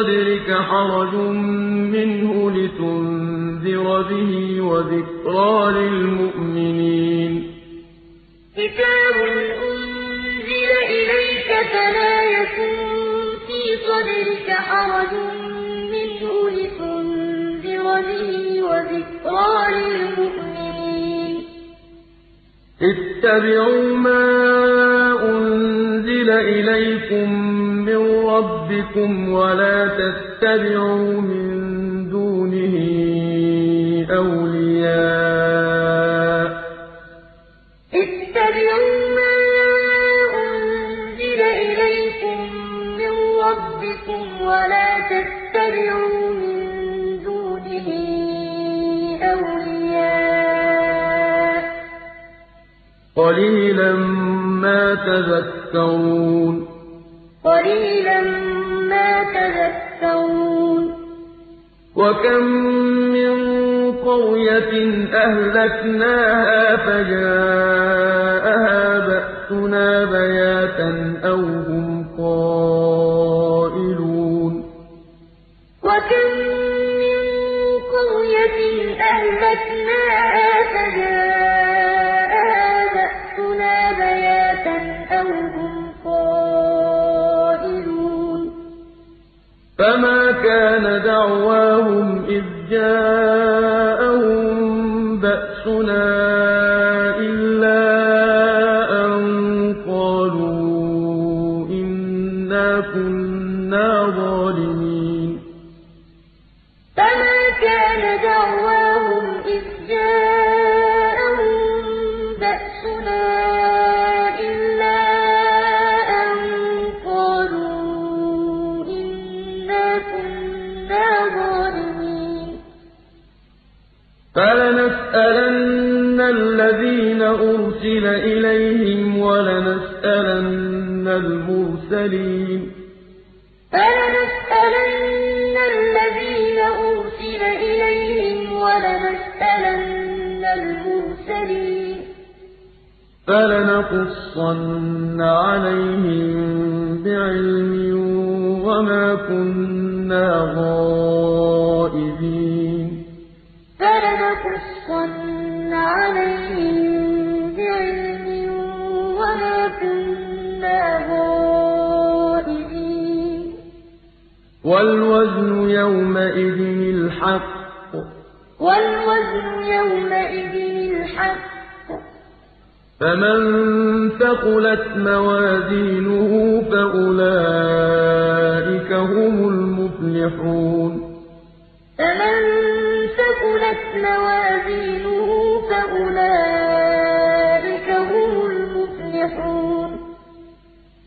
صدرك حرج منه لتنذر به وذكرى للمؤمنين. كتاب أنزل إليك فلا يكن في صدرك حرج منه لتنذر به وذكرى للمؤمنين. اتبعوا ما أنزل إليكم من ربكم ولا تتبعوا من دونه أولياء اتبعوا ما أنزل إليكم من ربكم ولا تتبعوا من دونه أولياء قليلا ما تذكرون قليلا ما تذكرون. وكم من قرية أهلكناها فجاءها بأسنا بياتا أو هم قائلون. وكم من قرية أهلكناها فجاءها بأسنا بياتا أو هم فما كان دعواهم إذ جاءهم بأسنا أرسل إليهم ولنسألن المرسلين. فلنسألن الذين أرسل إليهم ولنسألن المرسلين. فلنقصن عليهم بعلم وما كنا غائبين. فلنقصن عليهم غائبين والوزن يومئذ الحق. والوزن يومئذ الحق. فمن ثقلت موازينه فأولئك هم المفلحون. فمن ثقلت موازينه فأولئك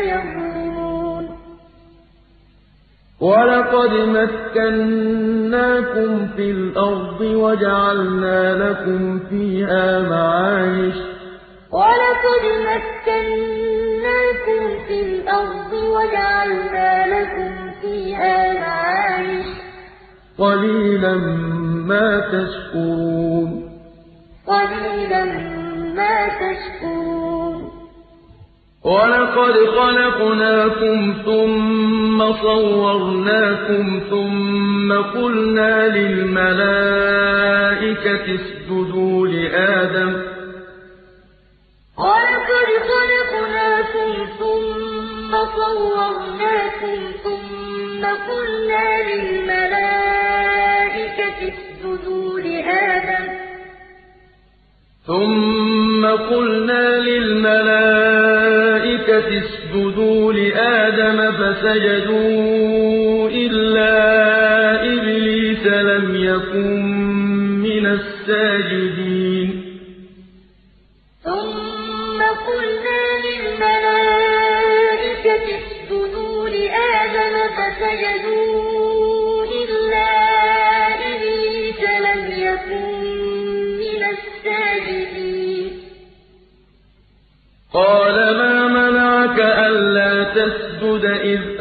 يظلمون. ولقد مكناكم في الأرض وجعلنا لكم فيها معايش. ولقد مكناكم في الأرض وجعلنا لكم فيها معايش. قليلا ما تشكرون. قليلا ما تشكرون. وَلَقَدْ خَلَقْنَاكُمْ ثُمَّ صَوَّرْنَاكُمْ ثُمَّ قُلْنَا لِلْمَلَائِكَةِ اسْجُدُوا لِآدَمَ وَلَقَدْ خَلَقْنَاكُمْ ثُمَّ صَوَّرْنَاكُمْ ثُمَّ قُلْنَا لِلْمَلَائِكَةِ اسْجُدُوا لِآدَمَ ثُمَّ قُلْنَا لِلْمَلَائِكَةِ لِآدَمَ فَسَجَدُوا إِلَّا إِبْلِيسَ لَمْ يَكُن مِّنَ السَّاجِدِينَ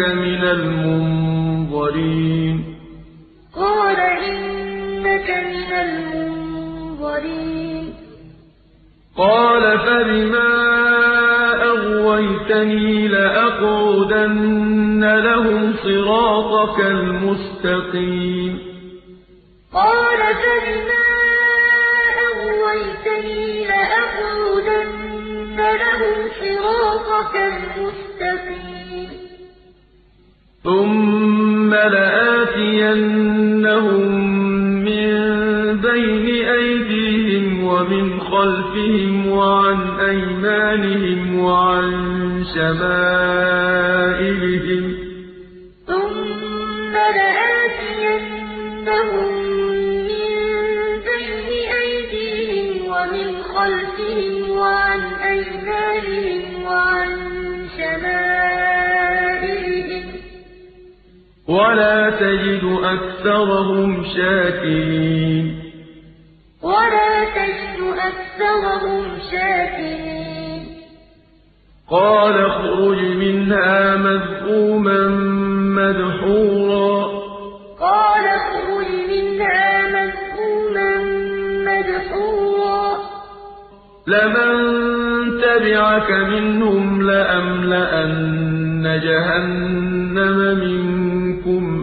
إِنَّكَ مِنَ الْمُنظَرِينَ. قَالَ إِنَّكَ مِنَ الْمُنظَرِينَ. قَالَ فَبِمَا أَغْوَيْتَنِي لَأَقْعُدَنَّ لَهُمْ صِرَاطَكَ الْمُسْتَقِيمَ. قَالَ فَبِمَا أَغْوَيْتَنِي لَأَقْعُدَنَّ لَهُمْ صِرَاطَكَ الْمُسْتَقِيمَ. ثُمَّ لَآتِيَنَّهُم مِّن بَيْنِ أَيْدِيهِمْ وَمِنْ خَلْفِهِمْ وَعَنْ أَيْمَانِهِمْ وَعَن شَمَائِلِهِمْ ۖ ثُمَّ لَآتِيَنَّهُم وَلَا تَجِدُ أَكْثَرَهُمْ شَاكِرِينَ. وَلَا تَجِدُ أَكْثَرَهُمْ شَاكِرِينَ. قَالَ اخْرُجْ مِنْهَا مَذْءُومًا مَّدْحُورًا ۖ. قَالَ اخْرُجْ مِنْهَا مَذْءُومًا مَّدْحُورًا ۖ. لَّمَن تَبِعَكَ مِنْهُمْ لَأَمْلَأَنَّ جَهَنَّمَ مِنكُمْ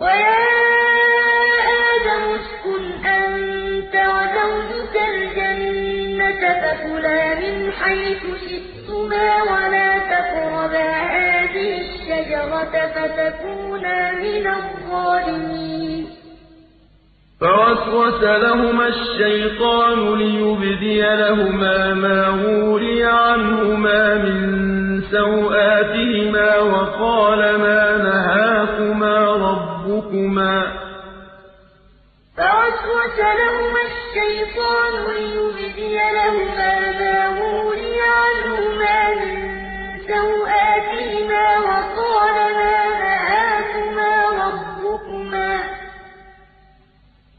وَيَا آدَمُ اسْكُنْ أَنتَ وَزَوْجُكَ الْجَنَّةَ فَكُلَا مِنْ حَيْثُ شِئْتُمَا وَلَا تَقْرَبَا هَٰذِهِ الشَّجَرَةَ فَتَكُونَا مِنَ الظَّالِمِينَ. فَوَسْوَسَ لَهُمَا الشَّيْطَانُ لِيُبْدِيَ لَهُمَا مَا وُورِيَ عَنْهُمَا مِن سَوْآتِهِمَا وَقَالَ مَا نَهَاكُمَا رَبُّكُمَا فَوَسْوَسَ لَهُمَا الشَّيْطَانُ لِيُبْدِيَ لَهُمَا مَا وُورِيَ عَنْهُمَا مِن سَوْآتِهِمَا وَقَالَ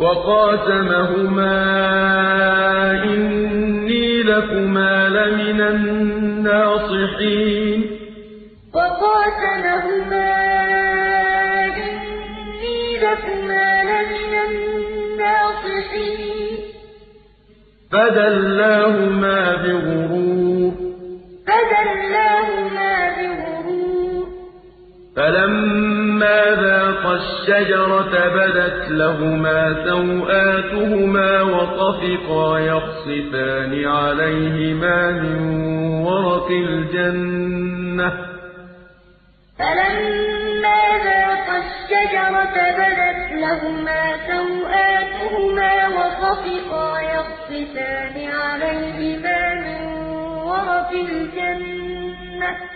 وَقَاسَمَهُمَا إِنِّي لَكُمَا لَمِنَ النَّاصِحِينَ. وَقَاسَمَهُمَا إِنِّي لَكُمَا لَمِنَ النَّاصِحِينَ. فَدَلَّاهُمَا بِغُرُورٍ. فَدَلَّاهُمَا بِغُرُورٍ. فَلَمَّا ذَاقَا الشَّجَرَةَ بَدَتْ لَهُمَا سَوْآتُهُمَا وَطَفِقَا يَخْصِفَانِ عَلَيْهِمَا مِن وَرَقِ الْجَنَّةِ ۖ فَلَمَّا ذَاقَا الشَّجَرَةَ بَدَتْ لَهُمَا سَوْآتُهُمَا وَطَفِقَا يَخْصِفَانِ عَلَيْهِمَا مِن وَرَقِ الْجَنَّةِ ۖ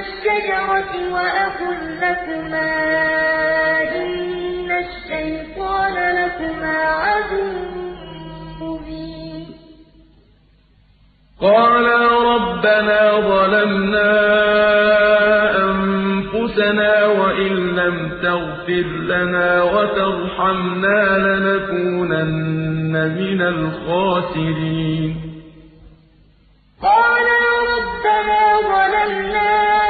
الشَّجَرَةِ وَأَقُل لَّكُمَا إِنَّ الشَّيْطَانَ لَكُمَا عَدُوٌّ مُّبِينٌ. قَالَا رَبَّنَا ظَلَمْنَا أَنفُسَنَا وَإِن لَّمْ تَغْفِرْ لَنَا وَتَرْحَمْنَا لَنَكُونَنَّ مِنَ الْخَاسِرِينَ. قَالَا رَبَّنَا ظَلَمْنَا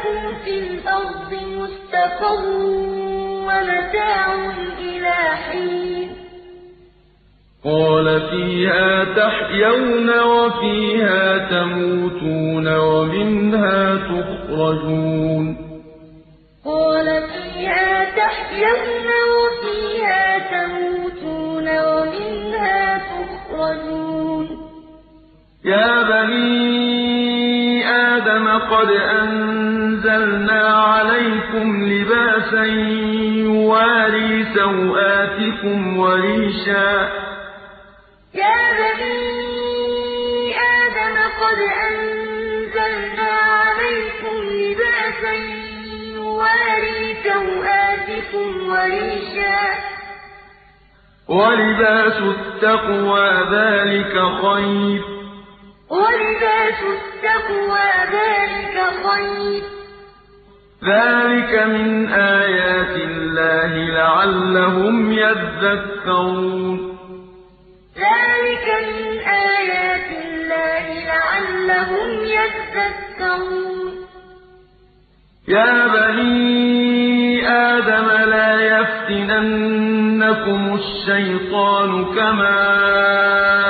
وَلَكُمْ فِي الْأَرْضِ مُسْتَقَرٌّ وَمَتَاعٌ إِلَىٰ حِينٍ. قَالَ فِيهَا تَحْيَوْنَ وَفِيهَا تَمُوتُونَ وَمِنْهَا تُخْرَجُونَ. قَالَ فِيهَا تَحْيَوْنَ وَفِيهَا تَمُوتُونَ وَمِنْهَا تُخْرَجُونَ. يَا بَنِي آدَمَ قَدْ أَنزَلْنَا عَلَيْكُمْ لِبَاسًا يُوَارِي سَوْآتِكُمْ وَرِيشًا ۖ. يَا بَنِي آدَمَ قَدْ أَنزَلْنَا عَلَيْكُمْ لِبَاسًا يُوَارِي سَوْآتِكُمْ وَرِيشًا ۖ. وَلِبَاسُ التَّقْوَىٰ ذَٰلِكَ خَيْرٌ ۚ. وَلِبَاسُ التَّقْوَىٰ ذَٰلِكَ خَيْرٌ ۚ. ذَٰلِكَ مِنْ آيَاتِ اللَّهِ لَعَلَّهُمْ يَذَّكَّرُونَ. ذَٰلِكَ مِنْ آيَاتِ اللَّهِ لَعَلَّهُمْ يَذَّكَّرُونَ. يَا بَنِي آدَمَ لَا يَفْتِنَنَّكُمُ الشَّيْطَانُ كَمَا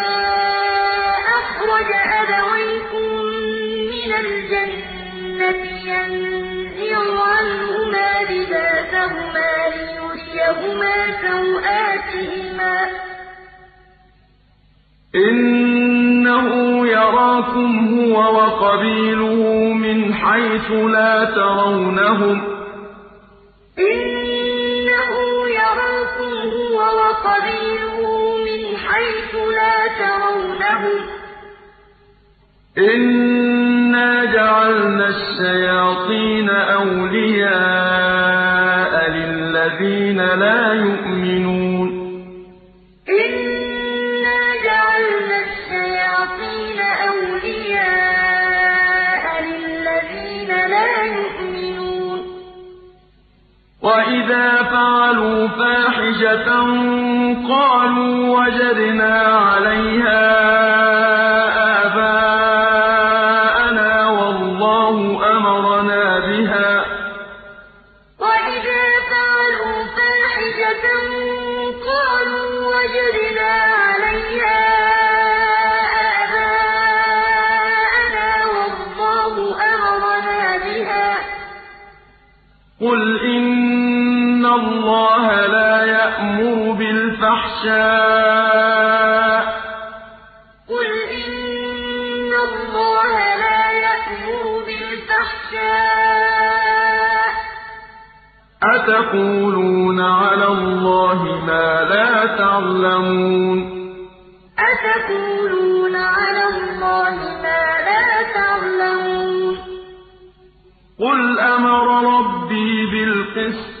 لَا تَرَوْنَهُمْ ۗ. إِنَّهُ يَرَاكُمْ هُوَ وَقَبِيلُهُ مِنْ حَيْثُ لَا تَرَوْنَهُمْ ۗ. إِنَّا جَعَلْنَا الشَّيَاطِينَ أَوْلِيَاءَ لَا يُؤْمِنُونَ. إِنَّا جَعَلْنَا الشَّيَاطِينَ أَوْلِيَاءَ لِلَّذِينَ لَا يُؤْمِنُونَ. وَإِذَا فَعَلُوا فَاحِشَةً قَالُوا وَجَدْنَا عَلَيْهَا اللَّهَ لَا يَأْمُرُ بِالْفَحْشَاءِ. قُلْ إِنَّ اللَّهَ لَا يَأْمُرُ بِالْفَحْشَاءِ ۖ. أَتَقُولُونَ عَلَى اللَّهِ مَا لَا تَعْلَمُونَ؟ أَتَقُولُونَ عَلَى اللَّهِ مَا لَا تَعْلَمُونَ؟ قُلْ أَمَرَ رَبِّي بِالْقِسْطِ ۖ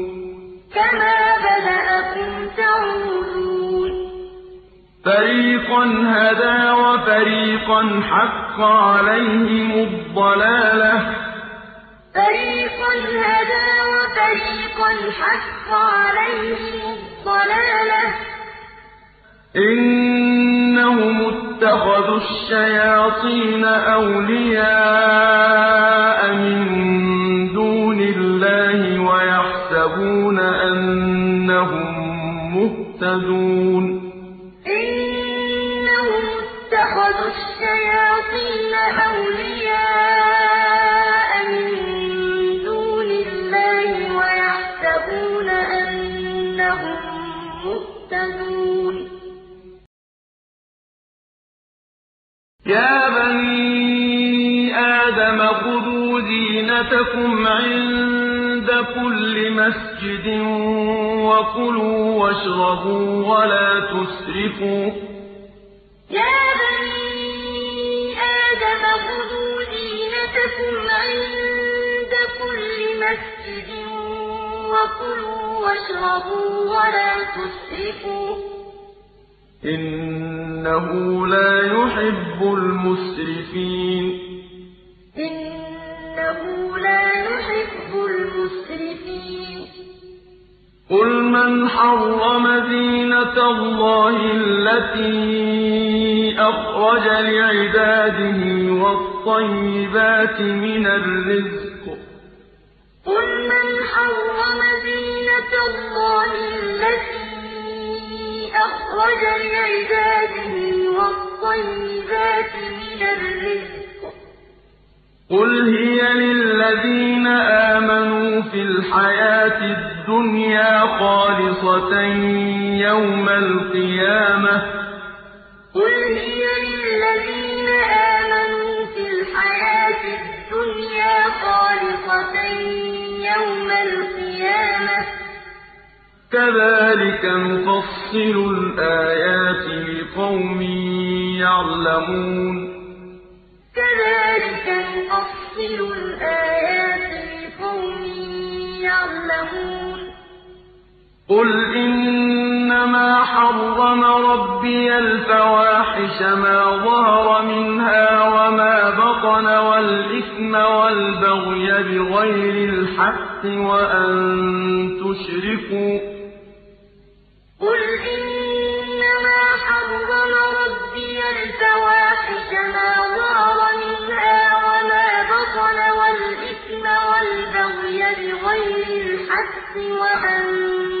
كَمَا بَدَأَكُمْ تَعُودُونَ فَرِيقًا هَدَىٰ وَفَرِيقًا حَقَّ عَلَيْهِمُ الضَّلَالَةُ ۗ. فَرِيقًا هَدَىٰ وَفَرِيقًا حَقَّ عَلَيْهِمُ الضَّلَالَةُ ۗ. إِنَّهُمُ اتَّخَذُوا الشَّيَاطِينَ أَوْلِيَاءَ مِن أَنَّهُم مُّهْتَدُونَ إِنَّهُمُ اتَّخَذُوا الشَّيَاطِينَ أَوْلِيَاءَ مِن دُونِ اللَّهِ وَيَحْسَبُونَ أَنَّهُم مُّهْتَدُونَ يَا بَنِي آدَمَ خُذُوا زِينَتَكُمْ عِندَ مَسْجِدٍ وَكُلُوا وَاشْرَبُوا وَلَا تُسْرِفُوا ۚ. يَا بَنِي آدَمَ خُذُوا زِينَتَكُمْ عِندَ كُلِّ مَسْجِدٍ وَكُلُوا وَاشْرَبُوا وَلَا تُسْرِفُوا ۚ. إِنَّهُ لَا يُحِبُّ الْمُسْرِفِينَ. إِنَّهُ لَا يُحِبُّ الْمُسْرِفِينَ. قُلْ مَنْ حَرَّمَ زِينَةَ اللَّهِ الَّتِي أَخْرَجَ لِعِبَادِهِ وَالطَّيِّبَاتِ مِنَ الرِّزْقِ ۚ قُلْ مَنْ حَرَّمَ زِينَةَ اللَّهِ الَّتِي أَخْرَجَ لِعِبَادِهِ وَالطَّيِّبَاتِ مِنَ الرِّزْقِ ۚ قُلْ هِيَ لِلَّذِينَ آمَنُوا فِي الْحَيَاةِ الدُّنْيَا خَالِصَةً يَوْمَ الْقِيَامَةِ ۗ. قُلْ هِيَ لِلَّذِينَ آمَنُوا فِي الْحَيَاةِ الدُّنْيَا خَالِصَةً يَوْمَ الْقِيَامَةِ ۗ. كَذَٰلِكَ نُفَصِّلُ الْآيَاتِ لِقَوْمٍ يَعْلَمُونَ. كَذَٰلِكَ نُفَصِّلُ الْآيَاتِ لِقَوْمٍ يَعْلَمُونَ. قُلْ إِنَّمَا حَرَّمَ رَبِّيَ الْفَوَاحِشَ مَا ظَهَرَ مِنْهَا وَمَا بَطَنَ وَالْإِثْمَ وَالْبَغْيَ بِغَيْرِ الْحَقِّ وَأَن تُشْرِكُوا قُلْ إِنَّمَا حَرَّمَ رَبِّيَ الْفَوَاحِشَ مَا ظَهَرَ مِنْهَا وَمَا بَطَنَ وَالْإِثْمَ وَالْبَغْيَ بِغَيْرِ الْحَقِّ وَأَن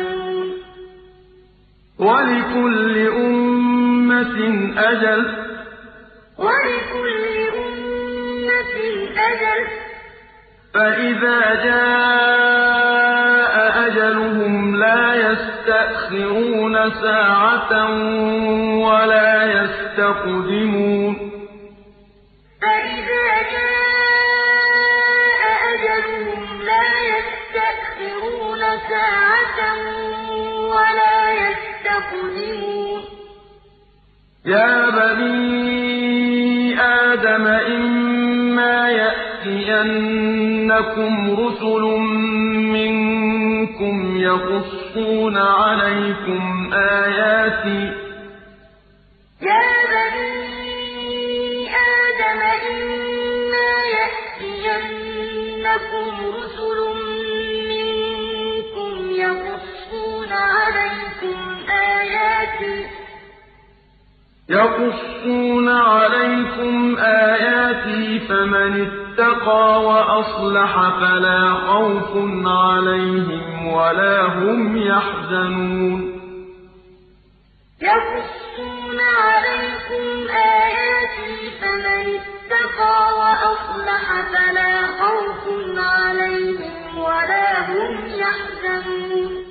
وَلِكُلِّ أُمَّةٍ أَجَلٌ ۖ. فَإِذَا جَاءَ أَجَلُهُمْ لَا يَسْتَأْخِرُونَ سَاعَةً ۖ وَلَا يَسْتَقْدِمُونَ. فَإِذَا جَاءَ أَجَلُهُمْ لَا يَسْتَأْخِرُونَ سَاعَةً ۖ يَسْتَقْدِمُونَ يَا بَنِي آدَمَ إِمَّا يَأْتِيَنَّكُمْ رُسُلٌ مِّنكُمْ يَقُصُّونَ عَلَيْكُمْ آيَاتِي. فَمَنِ اتَّقَىٰ وَأَصْلَحَ فَلَا خَوْفٌ عَلَيْهِمْ وَلَا هُمْ يَحْزَنُونَ. يَقُصُّونَ عَلَيْكُمْ آيَاتِي ۚ فَمَنِ اتَّقَىٰ وَأَصْلَحَ فَلَا خَوْفٌ عَلَيْهِمْ وَلَا هُمْ يَحْزَنُونَ.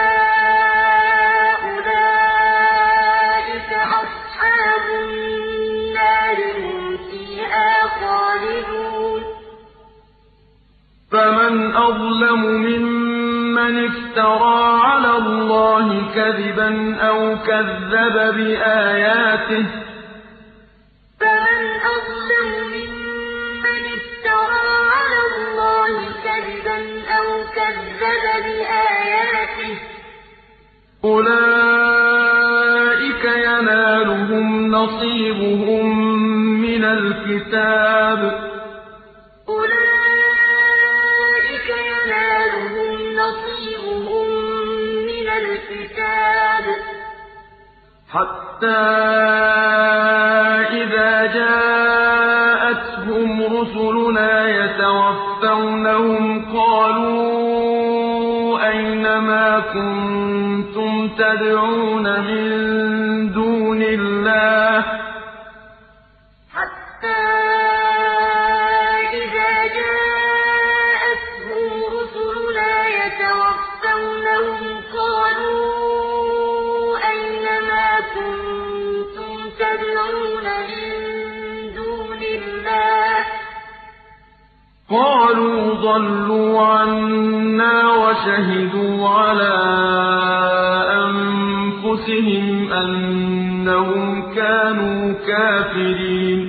كَذَّبَ بِآيَاتِهِ ۚ. فَمَنْ أَظْلَمُ مِمَّنِ افْتَرَىٰ عَلَى اللَّهِ كَذِبًا أَوْ كَذَّبَ بِآيَاتِهِ ۚ. أُولَٰئِكَ يَنَالُهُمْ نَصِيبُهُم مِّنَ الْكِتَابِ ۖ. حَتَّىٰ إِذَا جَاءَتْهُمْ رُسُلُنَا يَتَوَفَّوْنَهُمْ قَالُوا أَيْنَ مَا كُنتُمْ تَدْعُونَ مِن قَالُوا ضَلُّوا عَنَّا وَشَهِدُوا عَلَىٰ أَنفُسِهِمْ أَنَّهُمْ كَانُوا كَافِرِينَ.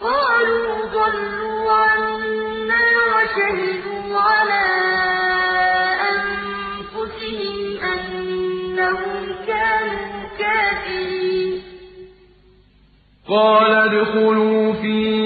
قَالُوا ضَلُّوا عَنَّا وَشَهِدُوا عَلَىٰ أَنفُسِهِمْ أَنَّهُمْ كَانُوا كَافِرِينَ. قَالَ ادْخُلُوا فِي أُمَمٍ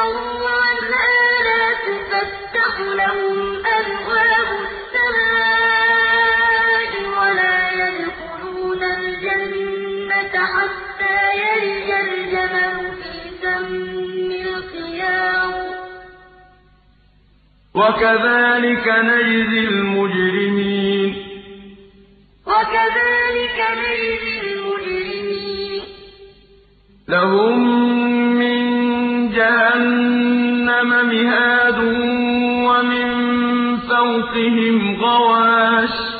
عَنْهَا لَا تُفَتَّحُ لَهُمْ أَبْوَابُ السَّمَاءِ وَلَا يَدْخُلُونَ الْجَنَّةَ حَتَّىٰ يَلِجَ الْجَمَلُ فِي سَمِّ الْخِيَاطِ وَكَذَٰلِكَ نَجْزِي الْمُجْرِمِينَ. وَكَذَٰلِكَ نَجْزِي الْمُجْرِمِينَ. لَهُم جَهَنَّمَ مِهَادٌ وَمِن فَوْقِهِمْ غَوَاشٍ ۚ.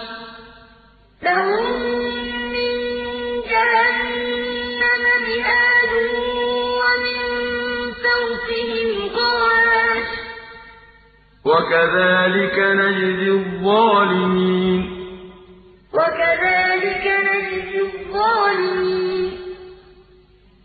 لَهُم مِّن جَهَنَّمَ مِهَادٌ وَمِن فَوْقِهِمْ غَوَاشٍ ۚ. وَكَذَٰلِكَ نَجْزِي الظَّالِمِينَ. وَكَذَٰلِكَ نَجْزِي الظَّالِمِينَ.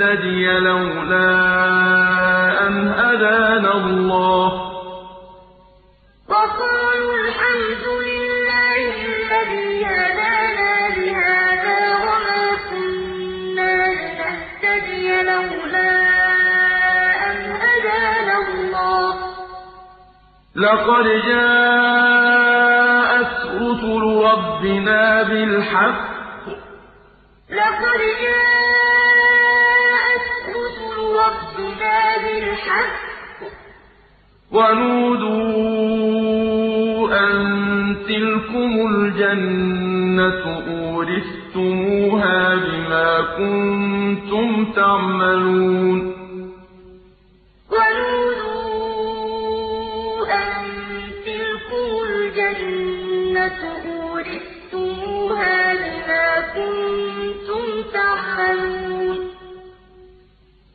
لِنَهْتَدِيَ لَوْلَا أَنْ هَدَانَا اللَّهُ ۖ. وَقَالُوا الْحَمْدُ لِلَّهِ الَّذِي هَدَانَا لِهَٰذَا وَمَا كُنَّا لِنَهْتَدِيَ لَوْلَا أَنْ هَدَانَا اللَّهُ ۖ. لَقَدْ جَاءَتْ رُسُلُ رَبِّنَا بِالْحَقِّ ۖ. لَقَدْ جَاءَتْ وَنُودُوا أَن تِلْكُمُ الْجَنَّةُ أُورِثْتُمُوهَا بِمَا كُنتُمْ تَعْمَلُونَ وَنُودُوا أَن تِلْكُمُ الْجَنَّةُ أُورِثْتُمُوهَا بِمَا كُنتُمْ تَعْمَلُونَ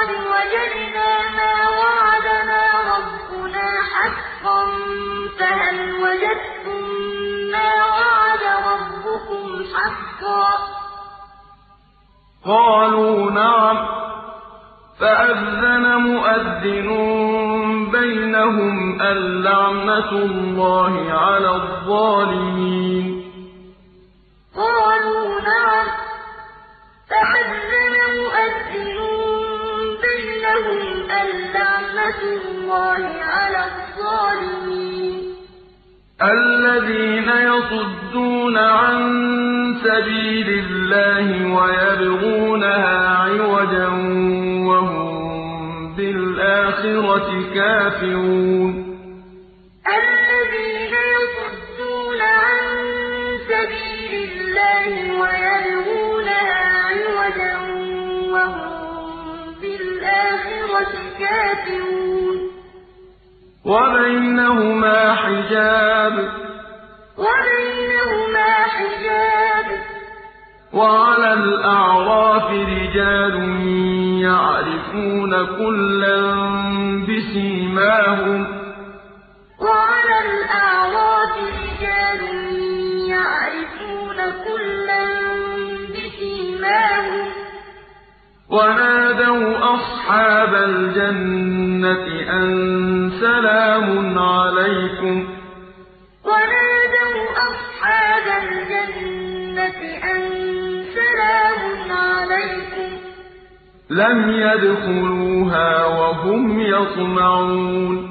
قد وجدنا ما وعدنا ربنا حقا فهل وجدتم ما وعد ربكم حقا؟ قالوا نعم فأذن مؤذن بينهم اللعنة الله على الظالمين. قالوا نعم فأذن مؤذن بينهم اللعنة الله على الظالمين. الذين يصدون عن سبيل الله ويبغونها عوجا وهم بالآخرة كافرون. وبينهما حجاب. وبينهما حجاب. وعلى الأعراف رجال يعرفون كلا بسيماهم. وعلى الأعراف رجال يعرفون كلا ونادوا أصحاب الجنة أن سلام عليكم ونادوا أصحاب الجنة أن سلام عليكم لم يدخلوها وهم يطمعون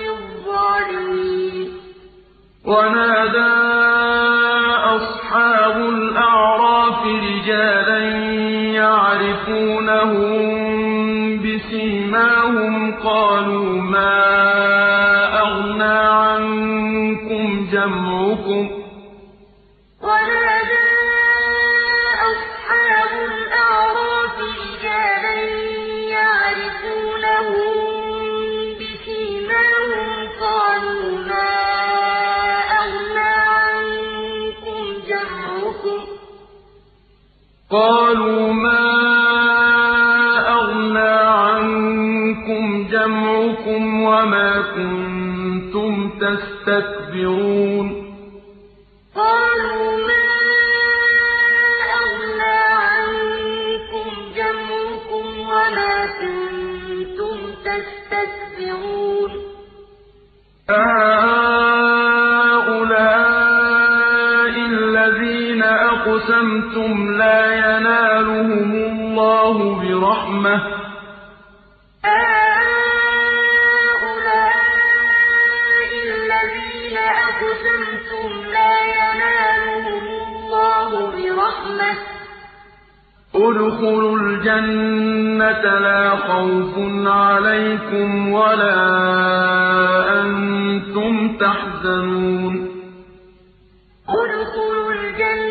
الظالمين. ونادى أصحاب الأعراف رجالا يعرفونهم بسيماهم قالوا ما قالوا ما أغنى عنكم جمعكم وما كنتم تستكبرون قالوا ما أغنى عنكم جمعكم وما كنتم تستكبرون أقسمتم لا ينالهم الله برحمة. هؤلاء الذين أقسمتم لا ينالهم الله برحمة. ادخلوا الجنة لا خوف عليكم ولا أنتم تحزنون. ادخلوا الجنة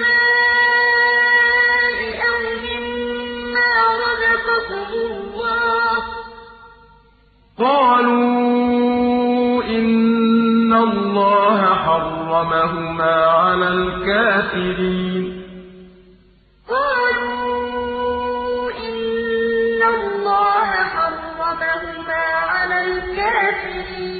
النَّارِ أَوْ مِمَّا رَزَقَكُمُ اللَّهُ ۚ قَالُوا إِنَّ اللَّهَ حَرَّمَهُمَا عَلَى الْكَافِرِينَ قَالُوا إِنَّ اللَّهَ حَرَّمَهُمَا عَلَى الْكَافِرِينَ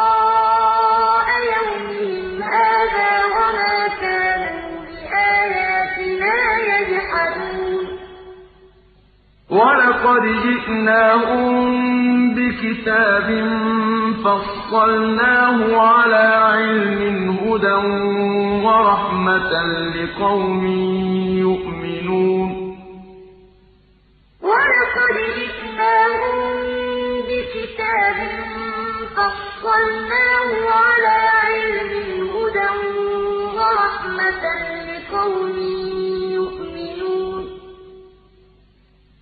وَلَقَدْ جِئْنَاهُم بِكِتَابٍ فَصَّلْنَاهُ عَلَىٰ عِلْمٍ هُدًى وَرَحْمَةً لِّقَوْمٍ يُؤْمِنُونَ. وَلَقَدْ جِئْنَاهُم بِكِتَابٍ فَصَّلْنَاهُ عَلَىٰ عِلْمٍ هُدًى وَرَحْمَةً لِّقَوْمٍ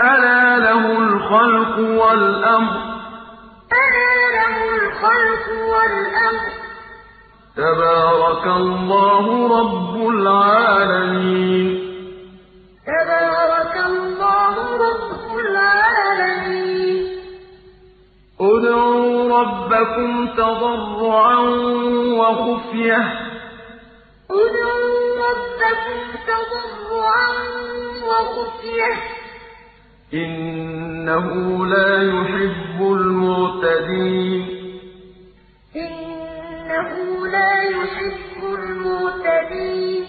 ألا له الخلق والأمر. ألا له الخلق والأمر تبارك الله رب العالمين. تبارك الله رب العالمين. ادعوا ربكم تضرعا وخفية. ادعوا ربكم تضرعا وخفية. إِنَّهُ لَا يُحِبُّ الْمُعْتَدِينَ. إِنَّهُ لَا يُحِبُّ الْمُعْتَدِينَ.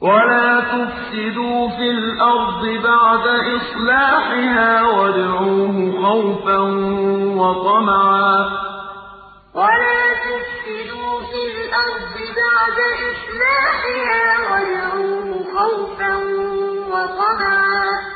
وَلَا تُفْسِدُوا فِي الْأَرْضِ بَعْدَ إِصْلَاحِهَا وَادْعُوهُ خَوْفًا وَطَمَعًا ۚ. وَلَا تُفْسِدُوا فِي الْأَرْضِ بَعْدَ إِصْلَاحِهَا وَادْعُوهُ خَوْفًا وَطَمَعًا ۚ.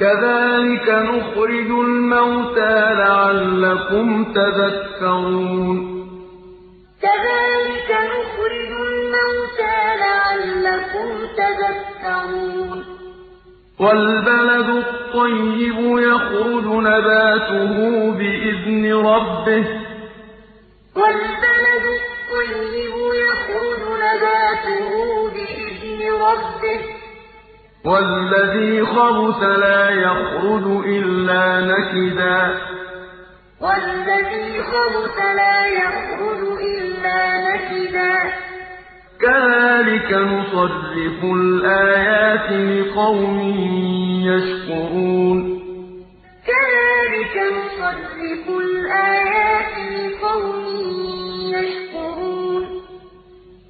كَذَٰلِكَ نُخْرِجُ الْمَوْتَىٰ لَعَلَّكُمْ تَذَكَّرُونَ. كَذَٰلِكَ نُخْرِجُ الْمَوْتَىٰ لَعَلَّكُمْ تَذَكَّرُونَ. وَالْبَلَدُ الطَّيِّبُ يَخْرُجُ نَبَاتُهُ بِإِذْنِ رَبِّهِ ۖ. وَالْبَلَدُ الطَّيِّبُ يَخْرُجُ نَبَاتُهُ بِإِذْنِ رَبِّهِ ۖ. وَالَّذِي خَبُثَ لَا يَخْرُجُ إِلَّا نَكِدًا ۚ. وَالَّذِي خَبُثَ لَا يَخْرُجُ إِلَّا نَكِدًا ۚ. كَذَٰلِكَ نُصَرِّفُ الْآيَاتِ لِقَوْمٍ يَشْكُرُونَ. كَذَٰلِكَ نُصَرِّفُ الْآيَاتِ لِقَوْمٍ يَشْكُرُونَ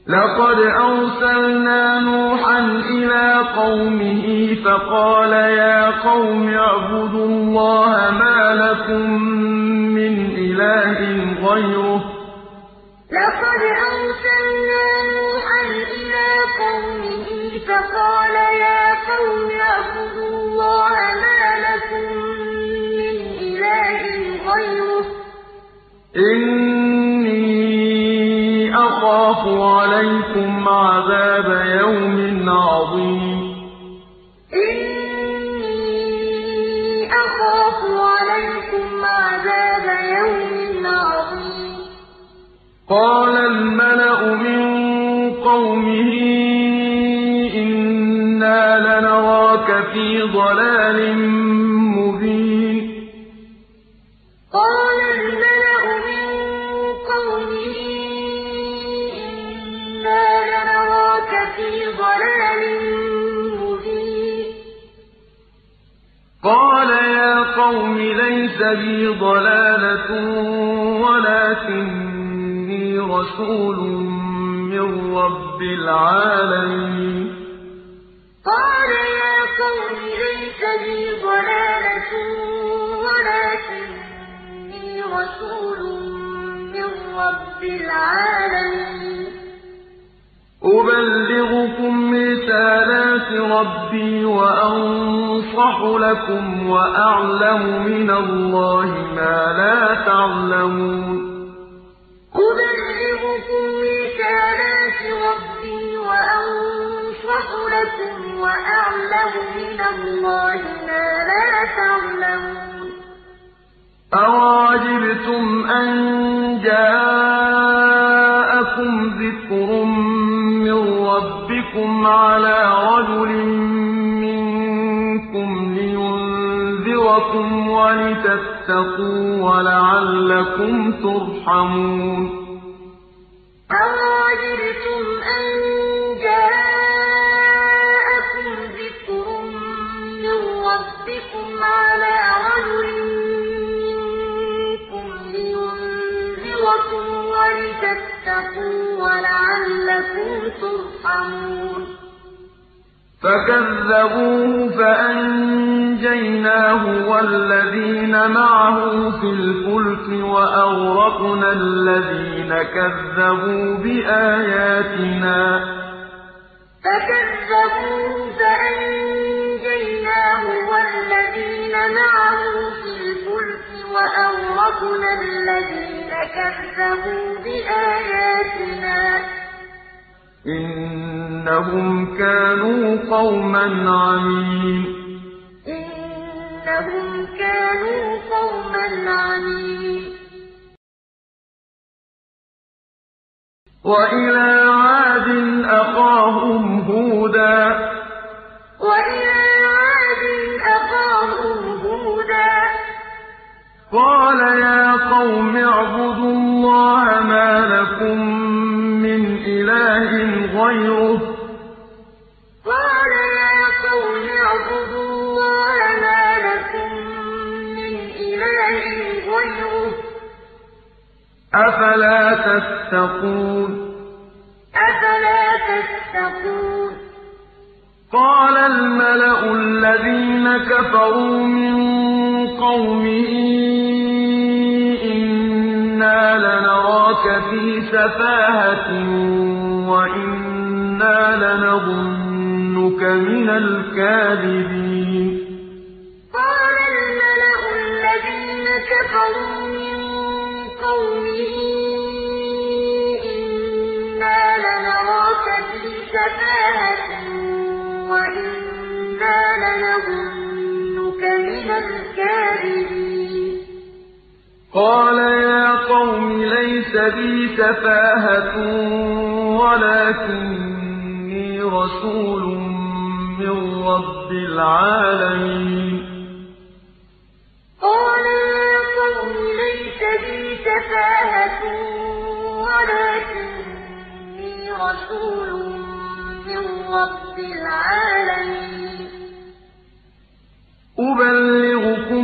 لَقَدْ أَرْسَلْنَا نُوحًا إِلَىٰ قَوْمِهِ فَقَالَ يَا قَوْمِ اعْبُدُوا اللَّهَ مَا لَكُم مِّنْ إِلَٰهٍ غَيْرُهُ ۖ. لَقَدْ أَرْسَلْنَا نُوحًا إِلَىٰ قَوْمِهِ فَقَالَ يَا قَوْمِ اعْبُدُوا اللَّهَ مَا لَكُم مِّنْ إِلَٰهٍ غَيْرُهُ ۖ. إِنِّي أَخَافُ عَلَيْكُمْ عَذَابَ يَوْمٍ عَظِيمٍ. إِنِّي أَخَافُ عَلَيْكُمْ عَذَابَ يَوْمٍ عَظِيمٍ. قَالَ الْمَلَأُ مِن قَوْمِهِ إِنَّا لَنَرَاكَ فِي ضَلَالٍ لَنَرَاكَ فِي ضَلَالٍ مُّبِينٍ. قَالَ يَا قَوْمِ لَيْسَ بِي ضَلَالَةٌ وَلَٰكِنِّي رَسُولٌ مِّن رَّبِّ الْعَالَمِينَ. قَالَ يَا قَوْمِ لَيْسَ بِي ضَلَالَةٌ وَلَٰكِنِّي رَسُولٌ مِّن رَّبِّ الْعَالَمِينَ. أُبَلِّغُكُمْ رِسَالَاتِ رَبِّي وَأَنصَحُ لَكُمْ وَأَعْلَمُ مِنَ اللَّهِ مَا لَا تَعْلَمُونَ. أُبَلِّغُكُمْ رِسَالَاتِ رَبِّي وَأَنصَحُ لَكُمْ وَأَعْلَمُ مِنَ اللَّهِ مَا لَا تَعْلَمُونَ. أَوَعَجِبْتُمْ أَن جَاءَكُمْ رَّبِّكُمْ عَلَىٰ رَجُلٍ مِّنكُمْ لِيُنذِرَكُمْ ولتتقوا ولعلكم ترحمون. أَوَعَجِبْتُمْ أَن جَاءَكُمْ ذِكْرٌ مِّن رَّبِّكُمْ عَلَىٰ رَجُلٍ مِّنكُمْ لِيُنذِرَكُمْ وَلِتَتَّقُوا وَلَعَلَّكُمْ تُرْحَمُونَ فَكَذَّبُوهُ فَأَنجَيْنَاهُ وَالَّذِينَ مَعَهُ فِي الْفُلْكِ وَأَغْرَقْنَا الَّذِينَ كَذَّبُوا بِآيَاتِنَا ۚ. فَكَذَّبُوهُ فَأَنجَيْنَاهُ وَالَّذِينَ مَعَهُ فِي الْفُلْكِ وَأَغْرَقْنَا الَّذِينَ كَذَّبُوا بِآيَاتِنَا ۚ. إِنَّهُمْ كَانُوا قَوْمًا عَمِينَ. إِنَّهُمْ كَانُوا قَوْمًا عَمِينَ. وَإِلَىٰ عَادٍ أَخَاهُمْ هُودًا ۗ. قَالَ يَا قَوْمِ اعْبُدُوا اللَّهَ مَا لَكُم مِّنْ إِلَٰهٍ غَيْرُهُ ۖ أَفَلَا تَتَّقُونَ؟ أَفَلَا تَتَّقُونَ؟ قَالَ الْمَلَأُ الَّذِينَ كَفَرُوا مِن قَوْمِهِ إِنَّا لَنَرَاكَ فِي سَفَاهَةٍ وَإِنَّا لَنَظُنُّكَ مِنَ الْكَاذِبِينَ قَالَ الْمَلَأُ الَّذِينَ كَفَرُوا مِن قَوْمِهِ إِنَّا لَنَرَاكَ فِي سَفَاهَةٍ وَإِنَّا لَنَظُنُّكَ مِنَ الْكَاذِبِينَ قَالَ يَا قَوْمِ لَيْسَ بِي سَفَاهَةٌ وَلَٰكِنِّي رَسُولٌ مِّن رَّبِّ الْعَالَمِينَ. قَالَ يَا قَوْمِ لَيْسَ بِي سَفَاهَةٌ وَلَٰكِنِّي رَسُولٌ مِّن رَّبِّ الْعَالَمِينَ. أُبَلِّغُكُمْ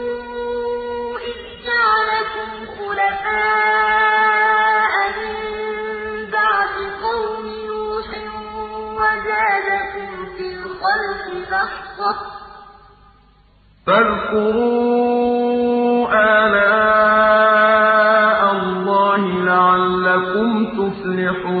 جَعَلَكُمْ خُلَفَاءَ مِن بَعْدِ قَوْمِ نُوحٍ وَزَادَكُمْ فِي الْخَلْقِ بَسْطَةً ۖ فَاذْكُرُوا آلَاءَ اللَّهِ لَعَلَّكُمْ تُفْلِحُونَ.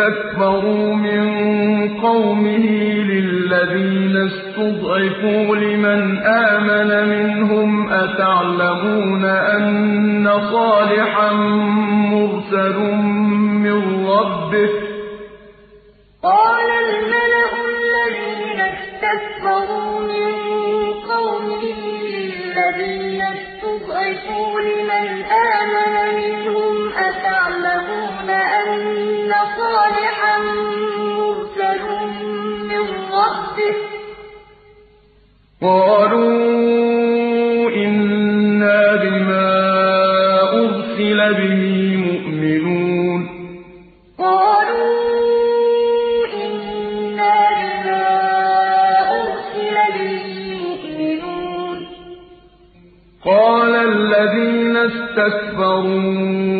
اسْتَكْبَرُوا مِنْ قَوْمِهِ لِلَّذِينَ اسْتُضْعِفُوا لِمَنْ آمَنَ مِنْهُمْ أَتَعْلَمُونَ أَنَّ صَالِحًا مُرْسَلٌ مِنْ رَبِّهِ ۚ؟ قَالَ الْمَلَأُ الَّذِينَ اسْتَكْبَرُوا مِنْ قَوْمِهِ لِلَّذِينَ اسْتُضْعِفُوا لِمَنْ آمَنَ قَالُوا إِنَّا بِمَا أُرْسِلَ بِهِ مُؤْمِنُونَ. قَالُوا إِنَّا بِمَا أُرْسِلَ بِهِ مُؤْمِنُونَ. قَالَ الَّذِينَ اسْتَكْبَرُوا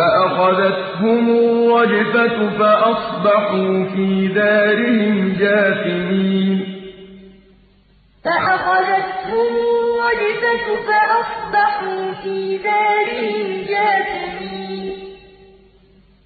فَأَخَذَتْهُمُ الرَّجْفَةُ فَأَصْبَحُوا فِي دَارِهِمْ جَاثِمِينَ. فَأَخَذَتْهُمُ الرَّجْفَةُ فَأَصْبَحُوا فِي دَارِهِمْ جَاثِمِينَ.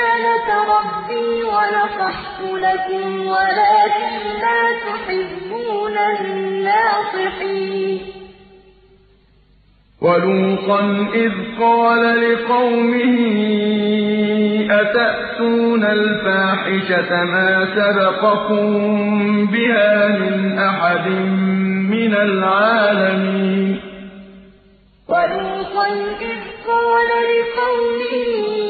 رِسَالَةَ رَبِّي وَنَصَحْتُ لَكُمْ وَلَٰكِن لَّا تُحِبُّونَ النَّاصِحِينَ. وَلُوطًا إِذْ قَالَ لِقَوْمِهِ أَتَأْتُونَ الْفَاحِشَةَ مَا سَبَقَكُم بِهَا مِنْ أَحَدٍ مِّنَ الْعَالَمِينَ؟ وَلُوطًا إِذْ قَالَ لِقَوْمِهِ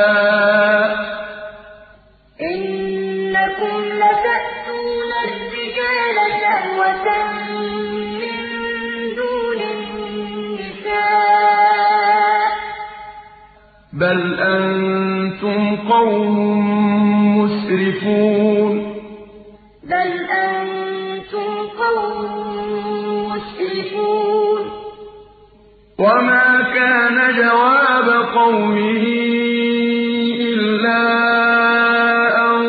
بَلْ أَنتُمْ قَوْمٌ مُّسْرِفُونَ بَلْ أَنتُمْ قَوْمٌ مُّسْرِفُونَ وَمَا كَانَ جَوَابَ قَوْمِهِ إِلَّا أَن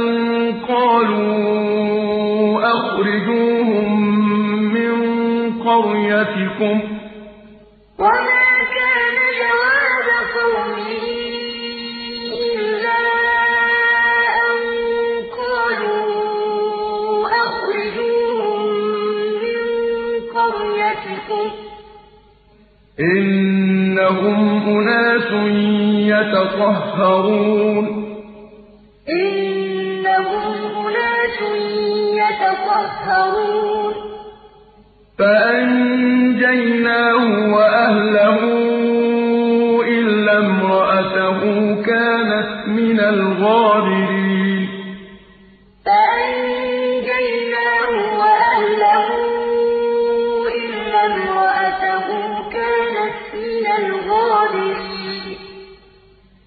قَالُوا أَخْرِجُوهُم مِّن قَرْيَتِكُمْ ۖ يَتَطَهَّرُونَ. إِنَّهُمْ أُنَاسٌ يَتَطَهَّرُونَ. فَأَنجَيْنَاهُ وَأَهْلَهُ إِلَّا امْرَأَتَهُ كَانَتْ مِنَ الْغَابِرِينَ.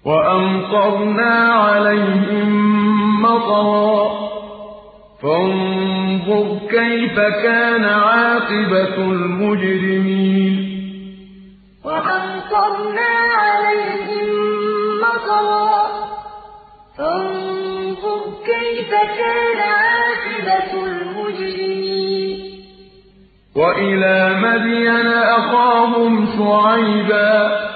وَأَمْطَرْنَا عَلَيْهِم مَّطَرًا ۖ. فانظر كيف كان عاقبة المجرمين. وأمطرنا عليهم مطرا. فانظر كيف كان عاقبة المجرمين. وإلى مدين أخاهم شعيبا.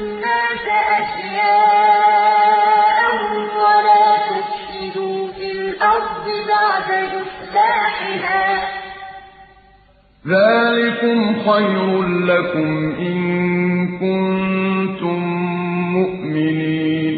الناس أشياءهم ولا تفسدوا في الأرض بعد إصلاحها ذلكم خير لكم إن كنتم مؤمنين.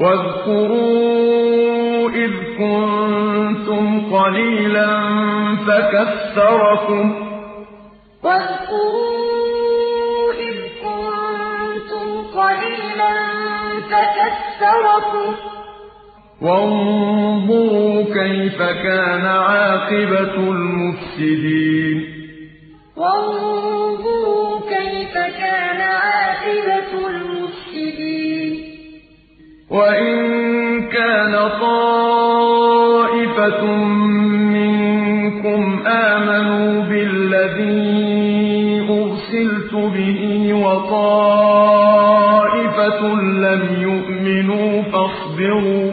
واذكروا إذ كنتم قليلا فكثركم. واذكروا إذ كنتم قليلا فكثركم. وانظروا كيف كان عاقبة المفسدين. وإن كان طائفة منكم آمنوا بالذي أرسلت به وطائفة لم يؤمنوا فاصبروا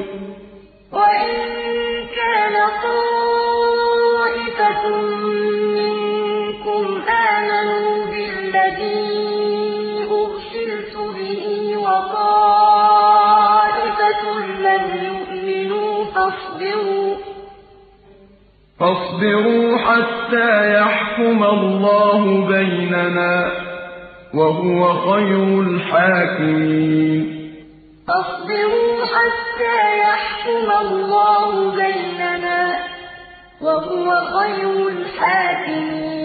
فاصبروا حتى يحكم الله بيننا وهو خير الحاكمين. فاصبروا حتى يحكم الله بيننا وهو خير الحاكمين.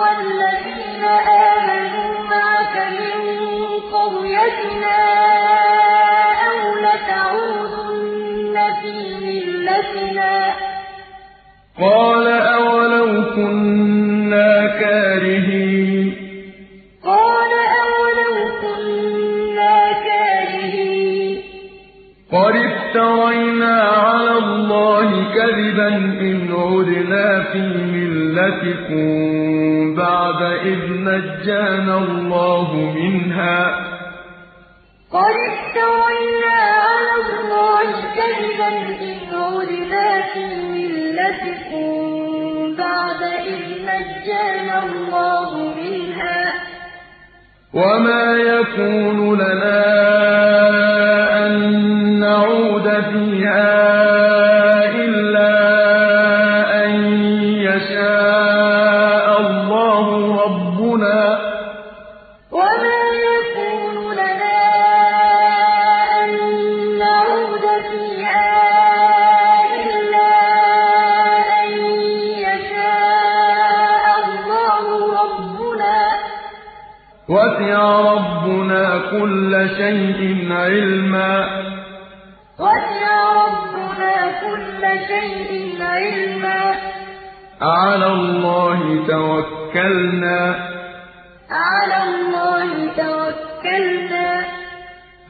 والذين آمنوا معك من قريتنا أو لتعودن في ملتنا. قال أولو كنا كارهين. قال أولو كنا كارهين. قد افترينا على الله كذبا إن عدنا في ملتكم بعد إذ نجانا الله منها. قد افترينا على الله كذبا إن عدنا في ملتكم بَعْدَ إِذْ نَجَّانَا اللَّهُ مِنْهَا ۚ. وَمَا يَكُونُ لَنَا أَن نَّعُودَ فِيهَا شَيْءٍ عِلْمًا ۚ. وَسِعَ رَبُّنَا كُلَّ شَيْءٍ عِلْمًا ۚ. عَلَى اللَّهِ تَوَكَّلْنَا ۚ. عَلَى اللَّهِ تَوَكَّلْنَا ۚ.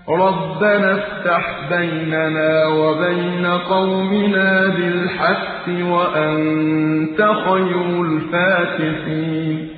رَبَّنَا افْتَحْ بَيْنَنَا وَبَيْنَ قَوْمِنَا بِالْحَقِّ وَأَنتَ خَيْرُ الْفَاتِحِينَ.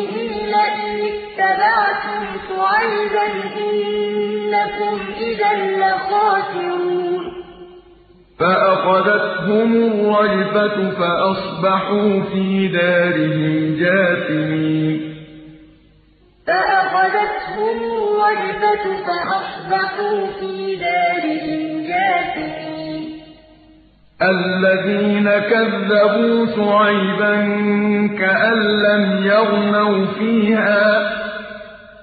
شُعَيْبًا إِنَّكُمْ إِذًا لَّخَاسِرُونَ. فَأَخَذَتْهُمُ الرَّجْفَةُ فَأَصْبَحُوا فِي دَارِهِمْ جَاثِمِينَ. فَأَخَذَتْهُمُ الرَّجْفَةُ فَأَصْبَحُوا فِي دَارِهِمْ جَاثِمِينَ. الَّذِينَ كَذَّبُوا شُعَيْبًا كَأَن لَّمْ يَغْنَوْا فِيهَا ۚ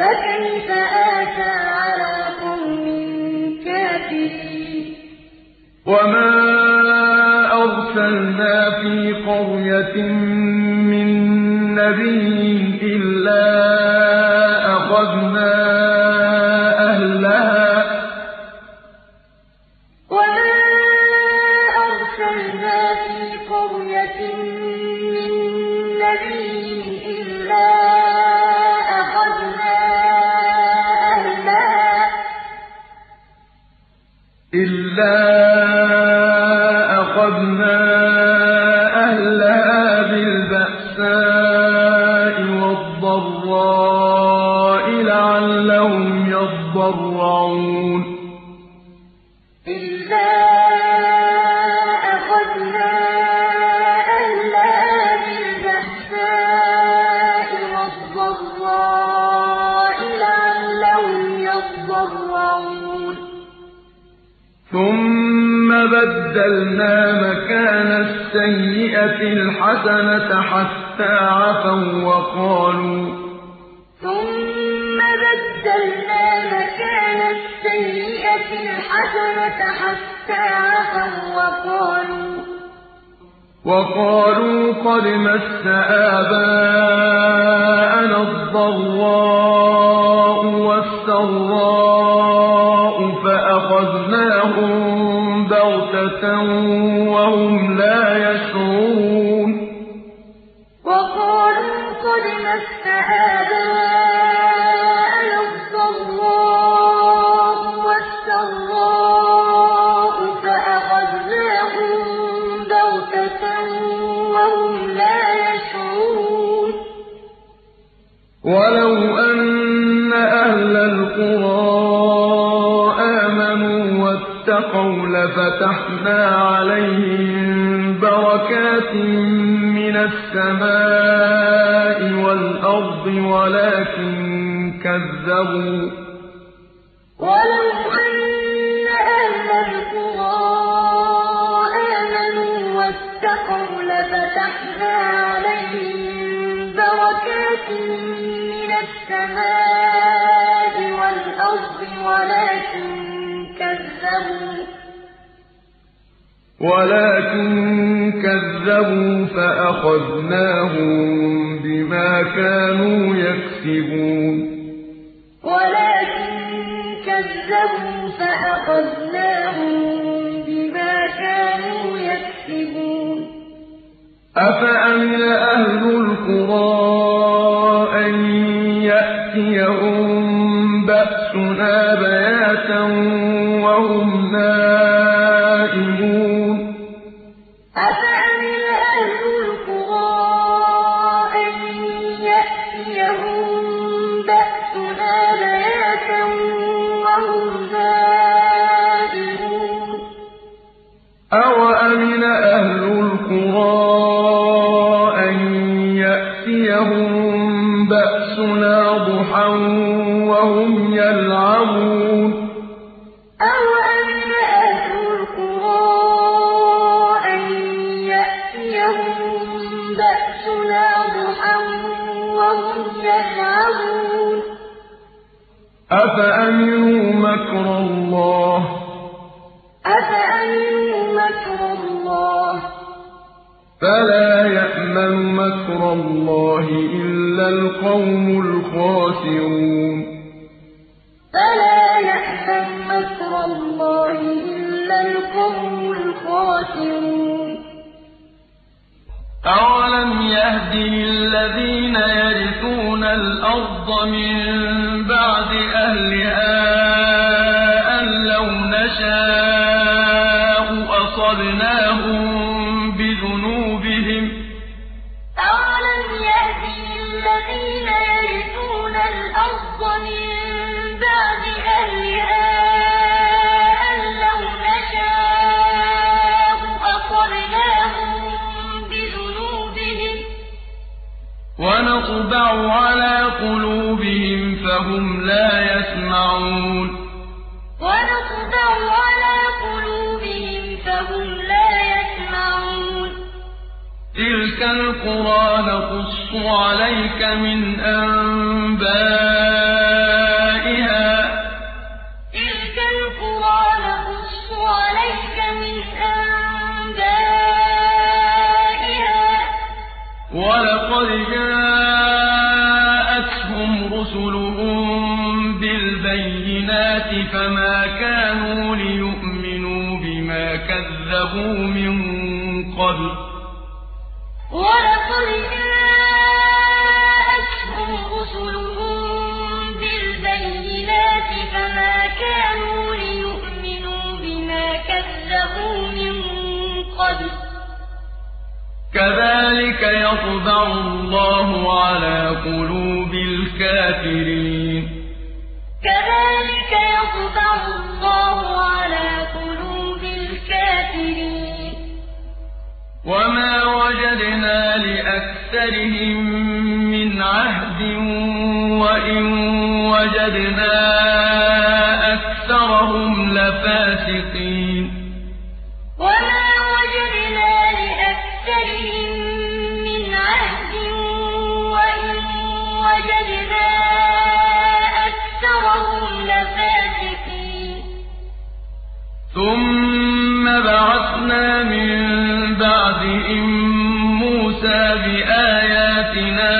فَكَيْفَ آسَىٰ عَلَىٰ قَوْمٍ كَافِرِينَ؟ وَمَا أَرْسَلْنَا فِي قَرْيَةٍ مِّن نَّبِيٍّ إِلَّا بَدَّلْنَا مَكَانَ السَّيِّئَةِ الْحَسَنَةَ حَتَّىٰ عَفَوا وَّقَالُوا ثُمَّ بَدَّلْنَا مَكَانَ السَّيِّئَةِ الْحَسَنَةَ حَتَّىٰ عَفَوا وَّقَالُوا وَقَالُوا قَدْ مَسَّ آبَاءَنَا الضَّرَّاءُ وَالسَّرَّاءُ فَأَخَذْنَاهُم وَهُمْ لَا يَشْعُرُونَ وَقَالُوا قَدْ مَسَّ آبَاءَنَا الضَّرَّاءُ وَالسَّرَّاءُ فَأَخَذْنَاهُم بَغْتَةً وَهُمْ لَا يَشْعُرُونَ وَاتَّقَوْا لَفَتَحْنَا عَلَيْهِم بَرَكَاتٍ مِّنَ السَّمَاءِ وَالْأَرْضِ وَلَٰكِن كَذَّبُوا. وَلَوْ أَنَّ أَهْلَ الْقُرَىٰ آمَنُوا وَاتَّقَوْا لَفَتَحْنَا عَلَيْهِم بَرَكَاتٍ مِّنَ السَّمَاءِ وَالْأَرْضِ وَلَٰكِن كَذَّبُوا. وَلَٰكِن كَذَّبُوا فَأَخَذْنَاهُم بِمَا كَانُوا يَكْسِبُونَ. وَلَٰكِن كَذَّبُوا فَأَخَذْنَاهُم بِمَا كَانُوا يَكْسِبُونَ. أَفَأَمِنَ أَهْلُ الْقُرَىٰ أَن يَأْتِيَهُم بَأْسُنَا بَيَاتًا وَهُمْ بَأْسُنَا ضُحًى وَهُمْ يَلْعَبُونَ. أَفَأَمِنُوا مَكْرَ اللَّهِ ۚ؟ أَفَأَمِنُوا مَكْرَ اللَّهِ ۚ؟ فَلَا يَأْمَنُ مَكْرَ اللَّهِ إِلَّا الْقَوْمُ الْخَاسِرُونَ. فَلَا يَأْمَنُ مَكْرَ اللَّهِ إِلَّا الْقَوْمُ الْخَاسِرُونَ. أَوَلَمْ يَهْدِ لِلَّذِينَ يَرِثُونَ الْأَرْضَ مِن بَعْدِ أَهْلِهَا عَلَىٰ قُلُوبِهِمْ فَهُمْ لَا يَسْمَعُونَ. وَنَطْبَعُ عَلَىٰ قُلُوبِهِمْ فَهُمْ لَا يَسْمَعُونَ. تِلْكَ الْقُرَىٰ نَقُصُّ عَلَيْكَ مِنْ أَنبَائِهَا ۚ. تِلْكَ الْقُرَىٰ نَقُصُّ عَلَيْكَ مِنْ أَنبَائِهَا ۚ. وَلَقَدْ جَاءَتْهُمْ بِالْبَيِّنَاتِ فَمَا كَانُوا لِيُؤْمِنُوا بِمَا كَذَّبُوا مِن قَبْلُ ۚ. وَلَقَدْ جَاءَتْهُمْ رُسُلُهُم بِالْبَيِّنَاتِ فَمَا كَانُوا لِيُؤْمِنُوا بِمَا كَذَّبُوا مِن قَبْلُ ۚ. كَذَٰلِكَ يَطْبَعُ اللَّهُ عَلَىٰ قُلُوبِ الْكَافِرِينَ. كَذَٰلِكَ يَطْبَعُ اللَّهُ عَلَىٰ قُلُوبِ الْكَافِرِينَ. وَمَا وَجَدْنَا لِأَكْثَرِهِم مِّنْ عَهْدٍ وَإِن وَجَدْنَا بَعَثْنَا مِن بَعْدِهِم مُّوسَىٰ بِآيَاتِنَا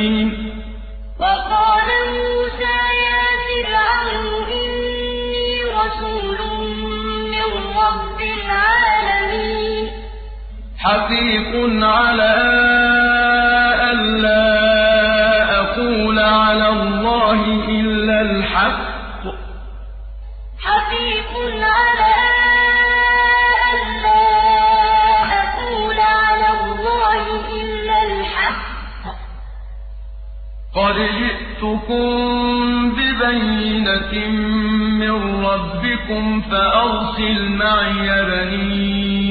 حقيق على ألا أقول على الله إلا الحق. حقيق على ألا أقول على الله إلا الحق. قد جئتكم ببينة من ربكم فأرسل معي بني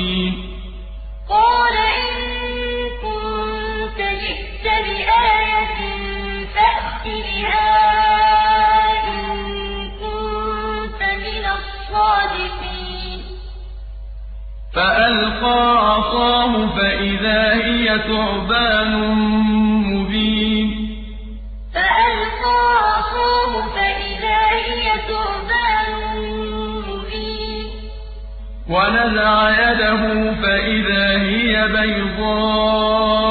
فألقى عصاه فإذا هي ثعبان مبين. فألقى عصاه فإذا هي ثعبان مبين. ونزع يده فإذا هي بيضاء.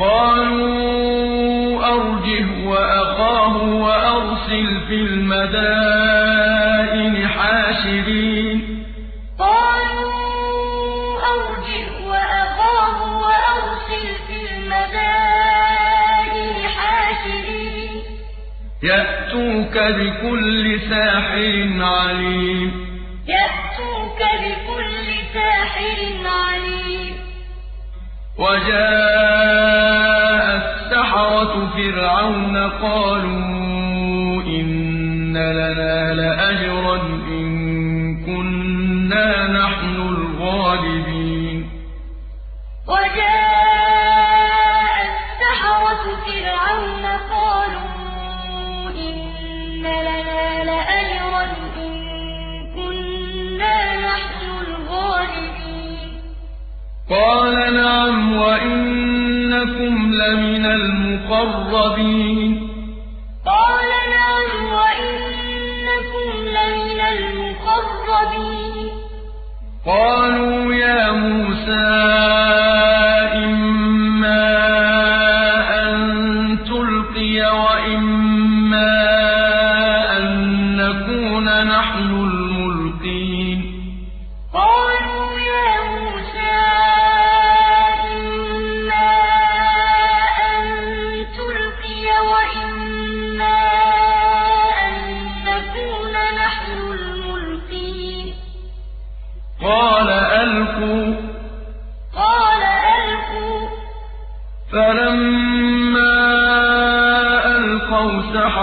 قالوا أرجه وأخاه وأرسل في المدائن حاشرين. قالوا أرجه وأخاه وأرسل في المدائن حاشرين. يأتوك بكل ساحر عليم. يأتوك بكل ساحر عليم. وجاء السحرة فرعون قالوا إن لنا لأجرا إن كنا نحن الغالبين. وجاء السحرة فرعون قالوا إن لنا لأجرا إن كنا نحن الغالبين. قال نعم وإنكم لمن المقربين. قال نعم وإنكم لمن المقربين. قالوا يا موسى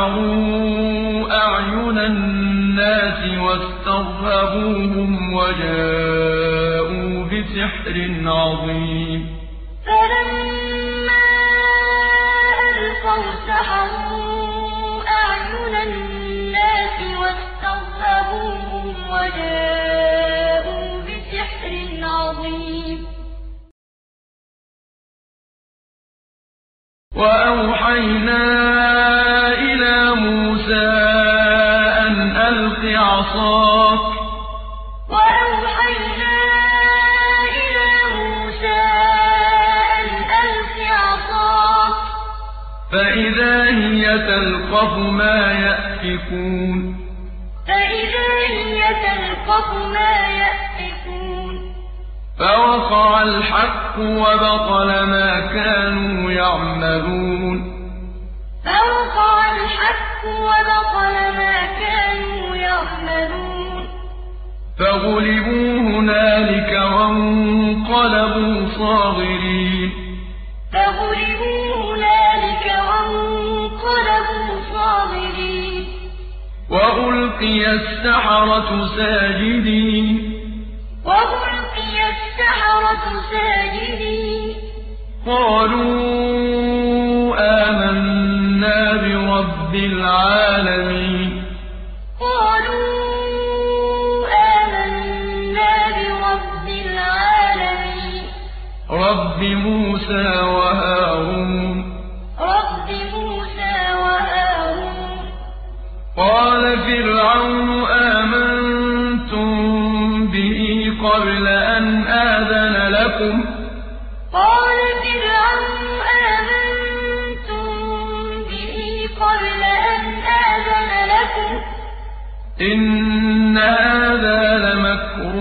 سحروا أعين الناس واسترهبوهم وجاءوا بسحر عظيم فلما ألقوا تلقف ما يأفكون فإذا هي تلقف ما يأفكون فوقع الحق وبطل ما كانوا يعملون فوقع الحق وبطل ما كانوا يعملون فغلبوا هنالك وانقلبوا صاغرين وألقي السحرة ساجدين. وألقي السحرة ساجدين. قالوا آمنا برب العالمين. قالوا آمنا برب العالمين. رب موسى وهارون. إن هذا لمكر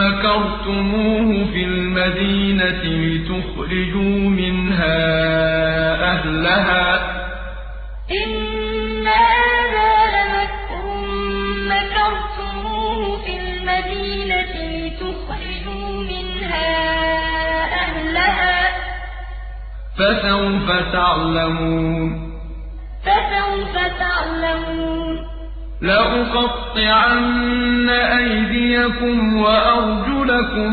مكرتموه في المدينة لتخرجوا منها أهلها إن هذا لمكر مكرتموه في المدينة لتخرجوا منها أهلها فسوف تعلمون فسوف تعلمون لأقطعن أيديكم وأرجلكم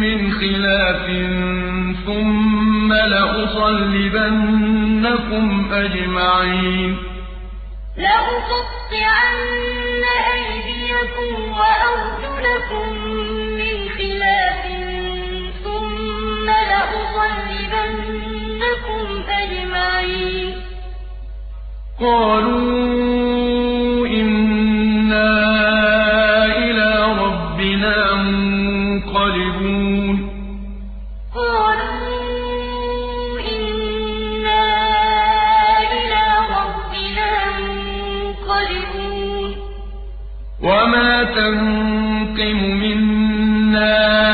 من خلاف ثم لأصلبنكم أجمعين. لأقطعن أيديكم وأرجلكم من خلاف ثم لأصلبنكم أجمعين. قالوا إلى ربنا منقلبون. قالوا إنا إلى ربنا منقلبون. وما تنقم منا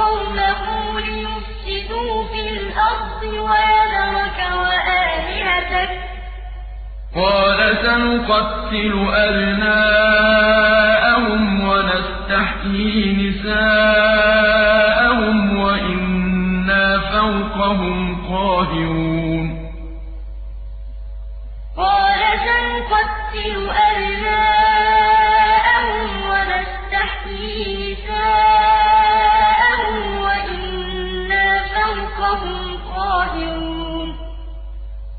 وقومه ليفسدوا في الأرض ويذرك وآلهتك قال سنقتل أبناءهم ونستحيي نساءهم وإنا فوقهم قاهرون قال سنقتل أبناءهم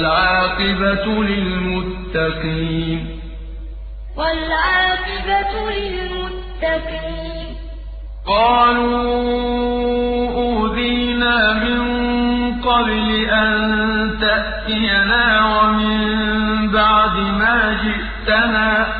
والعاقبة للمتقين. وَالْعَاقِبَةُ لِلْمُتَّقِينَ. قَالُوا أُوذِينَا مِن قَبْلِ أَن تَأْتِيَنَا وَمِن بَعْدِ مَا جِئْتَنَا ۚ.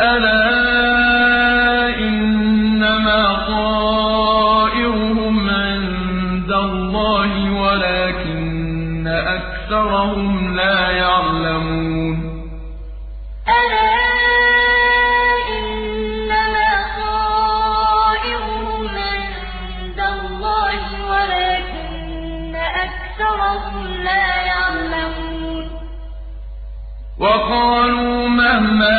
أَلَا إِنَّمَا طَائِرُهُمْ عِندَ اللَّهِ وَلَٰكِنَّ أَكْثَرَهُمْ لَا يَعْلَمُونَ أَلَا إِنَّمَا طَائِرُهُمْ عِندَ اللَّهِ وَلَٰكِنَّ أَكْثَرَهُمْ لَا يَعْلَمُونَ وَقَالُوا مَهْمَا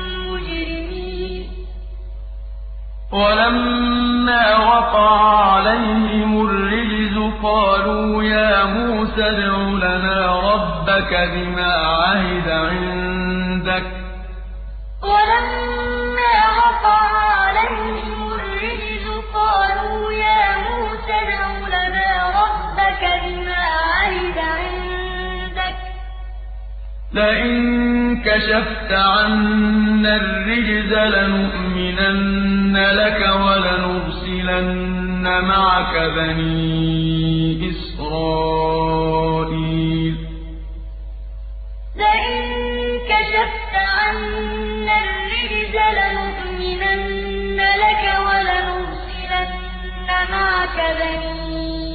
وَلَمَّا وَقَعَ عَلَيْهِمُ الرِّجْزُ قَالُوا يَا مُوسَى ادْعُ لَنَا رَبَّكَ بِمَا عَهِدَ عِندَكَ ۖ. لَئِن كَشَفْتَ عَنَّا الرِّجْزَ لَنُؤْمِنَنَّ لَكَ وَلَنُرْسِلَنَّ مَعَكَ بَنِي إِسْرَائِيلَ. لَئِن كَشَفْتَ عَنَّا الرِّجْزَ لَنُؤْمِنَنَّ لَكَ وَلَنُرْسِلَنَّ مَعَكَ بَنِي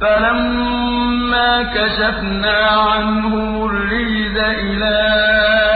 فَلَمَّا كَشَفْنَا عَنْهُمُ الرِّجْزَ إِلَىٰ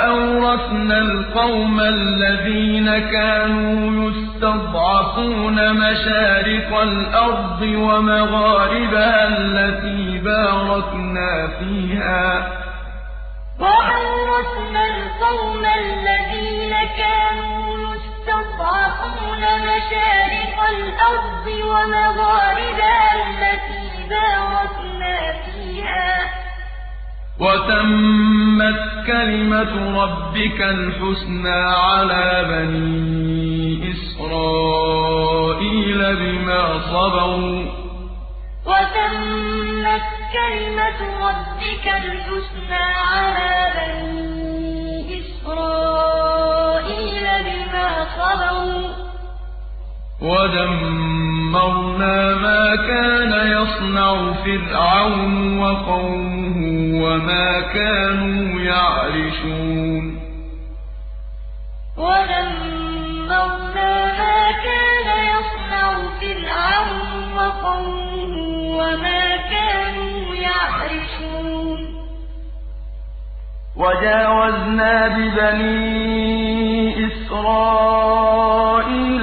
وأورثنا القوم الذين كانوا يستضعفون مشارق الأرض ومغاربها التي باركنا فيها. وأورثنا القوم الذين كانوا يستضعفون مشارق الأرض ومغاربها التي باركنا فيها. وتمت كلمة ربك الحسنى على بني إسرائيل بما صبروا. وتمت كلمة ربك الحسنى على بني إسرائيل بما صبروا. ودمرنا ما كان يصنع فرعون وقومه وما كانوا يعرشون ودمرنا ما كان يصنع فرعون وقومه وما كانوا يعرشون وجاوزنا ببني إسرائيل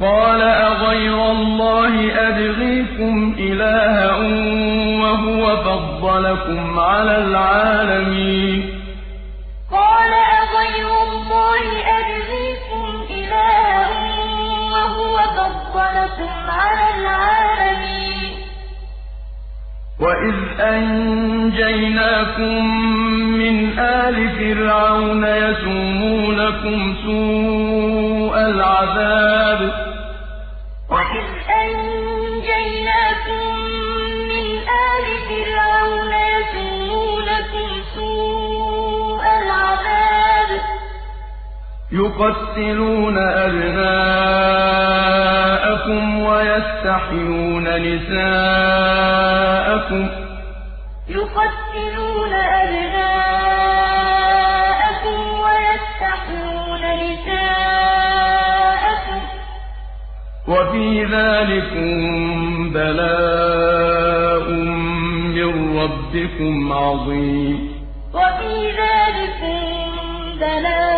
قال أغير الله أبغيكم إلها وهو فضلكم على العالمين. قال أغير الله أبغيكم إلها وهو فضلكم على العالمين. وإذ أنجيناكم من آل فرعون يسومونكم سوء العذاب وإذ أنجيناكم يقتلون أبناءكم ويستحيون نساءكم. يقتلون أبناءكم ويستحيون نساءكم. وفي ذلكم بلاء من ربكم عظيم. وفي ذلكم بلاء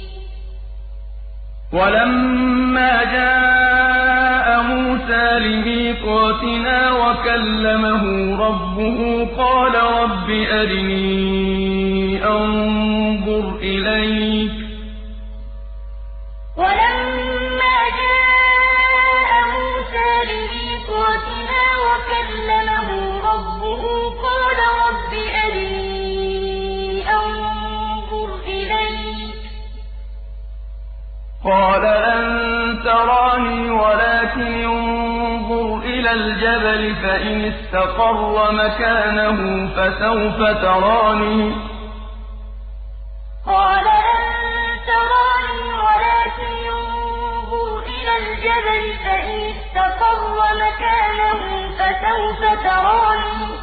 ولما جاء موسى لميقاتنا وكلمه ربه قال رب أرني أنظر إليك. ولما قال لن تراني ولكن انظر إلى الجبل فإن استقر مكانه فسوف تراني. قال لن تراني ولكن انظر إلى الجبل فإن استقر مكانه فسوف تراني.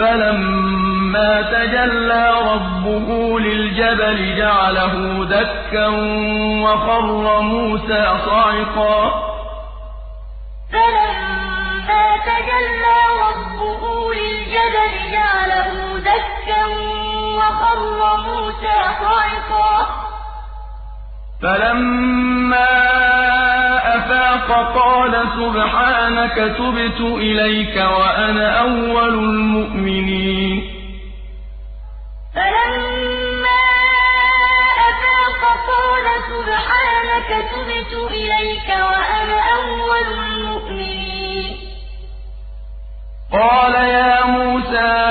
فلما تجلى ربه للجبل جعله دكا وخر موسى صعقا فلما تجلى ربه للجبل جعله دكا وخر موسى صعقا فلما أفاق قال سبحانك تبت إليك وأنا أول المؤمنين. فلما أفاق قال سبحانك تبت إليك وأنا أول المؤمنين. قال يا موسى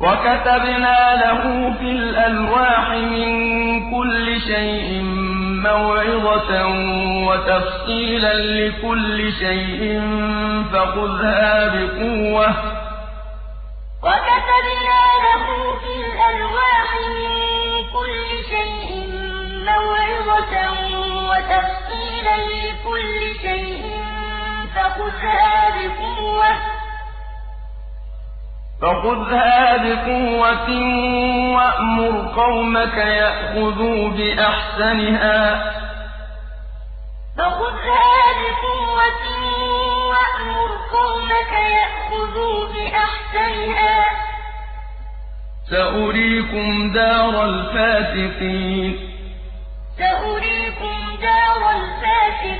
وكتبنا له في الألواح من كل شيء موعظة وتفصيلا لكل شيء فخذها بقوة. وكتبنا له في الألواح من كل شيء موعظة وتفصيلا لكل شيء فخذها بقوة. فخذها بقوة وأمر قومك يأخذوا بأحسنها. فخذها بقوة وأمر قومك يأخذوا بأحسنها. سأريكم دار الفاسقين. سأريكم دار الفاسقين.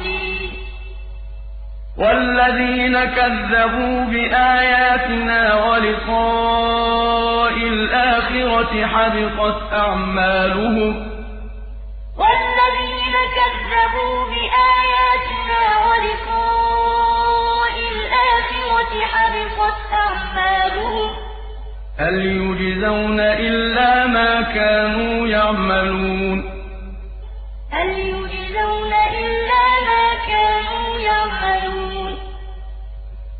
والذين كذبوا بآياتنا ولقاء الْآخِرَةِ حَبِطَتْ أَعْمَالُهُمْ. وَالَّذِينَ كَذَّبُوا بِآيَاتِنَا وَلِقَاءِ الْآخِرَةِ حَبِطَتْ أَعْمَالُهُمْ. هَلْ يُجْزَوْنَ إِلَّا مَا كَانُوا يَعْمَلُونَ؟ هَلْ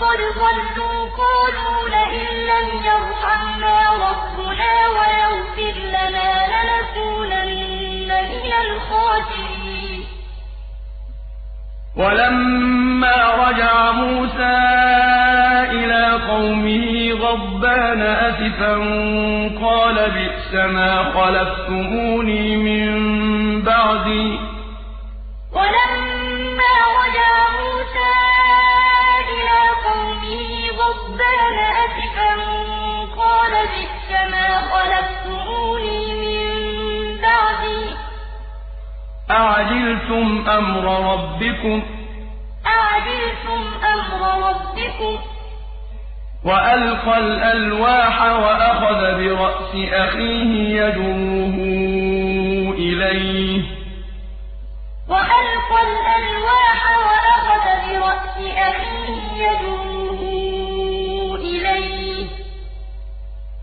قَدْ ضَلُّوا قَالُوا لَئِن لَّمْ يَرْحَمْنَا رَبُّنَا وَيَغْفِرْ لَنَا لَنَكُونَنَّ مِنَ الْخَاسِرِينَ. وَلَمَّا رَجَعَ مُوسَىٰ إِلَىٰ قَوْمِهِ غَضْبَانَ أَسِفًا قَالَ بِئْسَمَا خَلَفْتُمُونِي مِن بَعْدِي ۖ. وَلَمَّا رَجَعَ مُوسَىٰ إِلَىٰ قَوْمِهِ غَضْبَانَ أَسِفًا قَالَ بِئْسَمَا خَلَفْتُمُونِي مِن بَعْدِي ۖ. أَعَجِلْتُمْ أَمْرَ رَبِّكُمْ ۖ وَأَلْقَى الْأَلْوَاحَ وَأَخَذَ بِرَأْسِ أَخِيهِ يَجُرُّهُ إِلَيْهِ ۚ. وَأَلْقَى الْأَلْوَاحَ وَأَخَذَ بِرَأْسِ أَخِيهِ يَجُرُّهُ إِلَيْهِ ۚ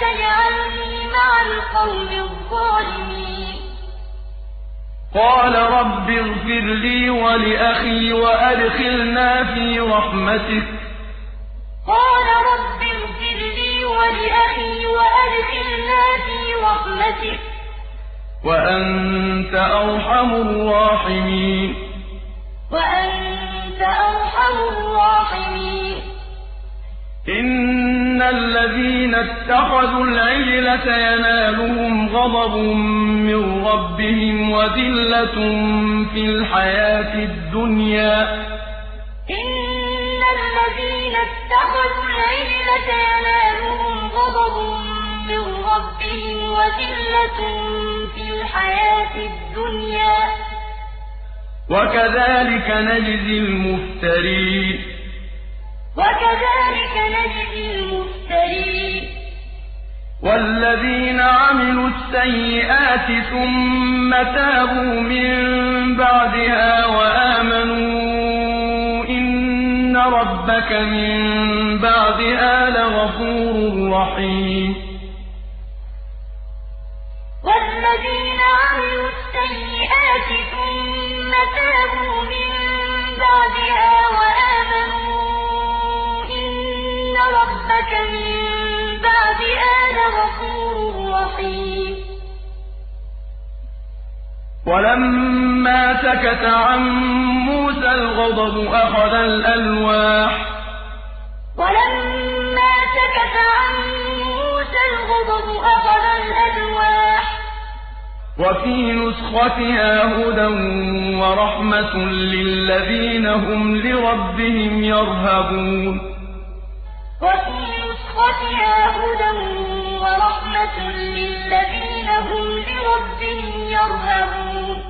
تَجْعَلْنِي مَعَ الْقَوْمِ الظَّالِمِينَ. قَالَ رَبِّ اغْفِرْ لِي وَلِأَخِي وَأَدْخِلْنَا فِي رَحْمَتِكَ ۖ. قَالَ رَبِّ اغْفِرْ لِي وَلِأَخِي وَأَدْخِلْنَا فِي رَحْمَتِكَ ۖ. وَأَنتَ أَرْحَمُ الرَّاحِمِينَ. وَأَنتَ أَرْحَمُ الرَّاحِمِينَ. إِنَّ الَّذِينَ اتَّخَذُوا الْعِجْلَ سَيَنَالُهُمْ غَضَبٌ مِّن رَّبِّهِمْ وَذِلَّةٌ فِي الْحَيَاةِ الدُّنْيَا ۚ إِنَّ الَّذِينَ اتَّخَذُوا الْعِجْلَ سَيَنَالُهُمْ غَضَبٌ مِّن رَّبِّهِمْ وَذِلَّةٌ فِي الْحَيَاةِ الدُّنْيَا ۚ وَكَذَٰلِكَ نَجْزِي الْمُفْتَرِينَ وَكَذَٰلِكَ نَجْزِي الْمُفْتَرِينَ. وَالَّذِينَ عَمِلُوا السَّيِّئَاتِ ثُمَّ تَابُوا مِن بَعْدِهَا وَآمَنُوا إِنَّ رَبَّكَ مِن بَعْدِهَا لَغَفُورٌ رَّحِيمٌ. وَالَّذِينَ عَمِلُوا السَّيِّئَاتِ ثُمَّ تَابُوا مِن بَعْدِهَا وَآمَنُوا رَبَّكَ مِن بَعْدِهَا لَغَفُورٌ رَّحِيمٌ. وَلَمَّا سَكَتَ عَن مُّوسَى الْغَضَبُ أَخَذَ الْأَلْوَاحَ. وَلَمَّا سَكَتَ عَن مُّوسَى الْغَضَبُ أَخَذَ الْأَلْوَاحَ. وفي نسختها هدى ورحمة للذين هم لربهم يرهبون. وفي نسختها هدى ورحمة للذين هم لربهم يرهبون.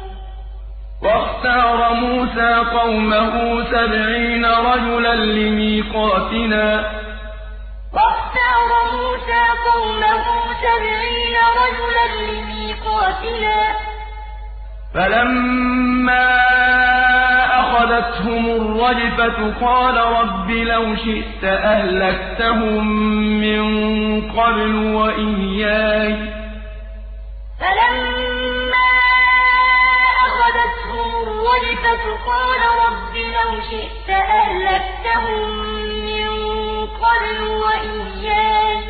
واختار موسى قومه سبعين رجلا لميقاتنا. واختار موسى قومه سبعين رجلا لميقاتنا. فلما أخذتهم الرجفة قال رب لو شئت أهلكتهم من قبل وإياي فلما أخذتهم الرجفة قال رب لو شئت أهلكتهم من قبل وإياي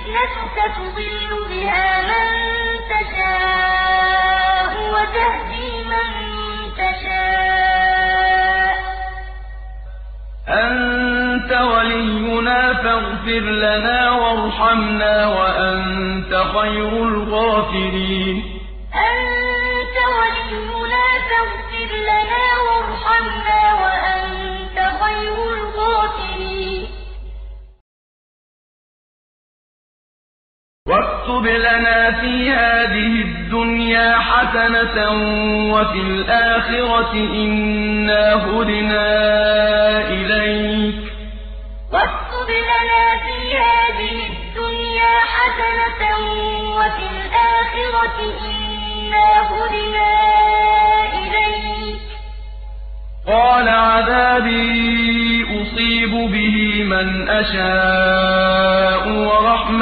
فتنتك تضل بها من تشاء وتهدي من تشاء. أنت ولينا فاغفر لنا وارحمنا وأنت خير الغافرين. أنت ولينا فاغفر لنا وارحمنا وأنت خير الغافرين واكتب لنا في هذه الدنيا حسنة وفي الآخرة إنا هدنا إليك. واكتب لنا في هذه الدنيا حسنة وفي الآخرة إنا هدنا إليك. قال عذابي أصيب به من أشاء.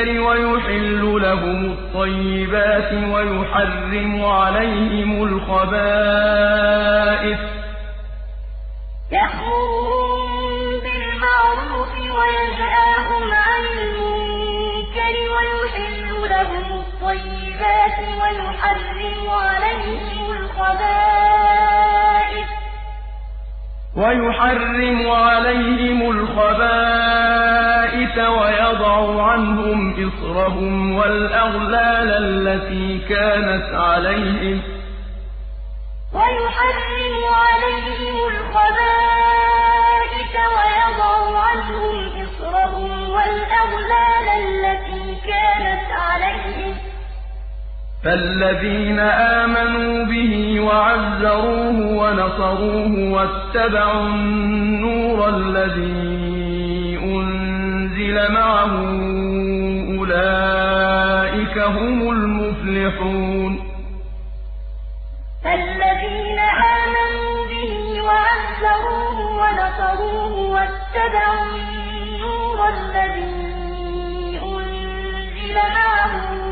ويحل لهم الطيبات ويحرم عليهم الخبائث. يأمرهم بالمعروف وينهاهم عن المنكر ويحل لهم الطيبات ويحرم عليهم الخبائث. ويحرم عليهم الخبائث ويضع عنهم إصرهم والأغلال التي كانت عليهم. ويحرم عليهم الخبائث ويضع عنهم إصرهم والأغلال التي كانت عليهم. فالذين آمنوا به وعزروه ونصروه واتبعوا النور الذي أنزل معه أولئك هم المفلحون. فالذين آمنوا به وعزروه ونصروه واتبعوا النور الذي أنزل معه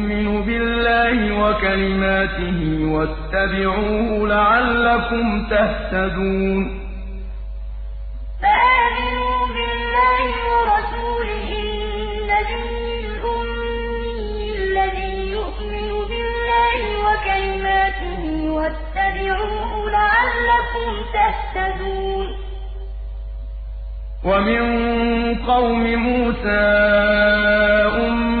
بِاللَّهِ وَكَلِمَاتِهِ وَاتَّبِعُوهُ لَعَلَّكُمْ تَهْتَدُونَ. فَآمِنُوا بِاللَّهِ وَرَسُولِهِ النَّبِيِّ الْأُمِّيِّ الَّذِي يُؤْمِنُ بِاللَّهِ وَكَلِمَاتِهِ وَاتَّبِعُوهُ لَعَلَّكُمْ تَهْتَدُونَ. وَمِن قَوْمِ مُوسَىٰ أُمَّةٌ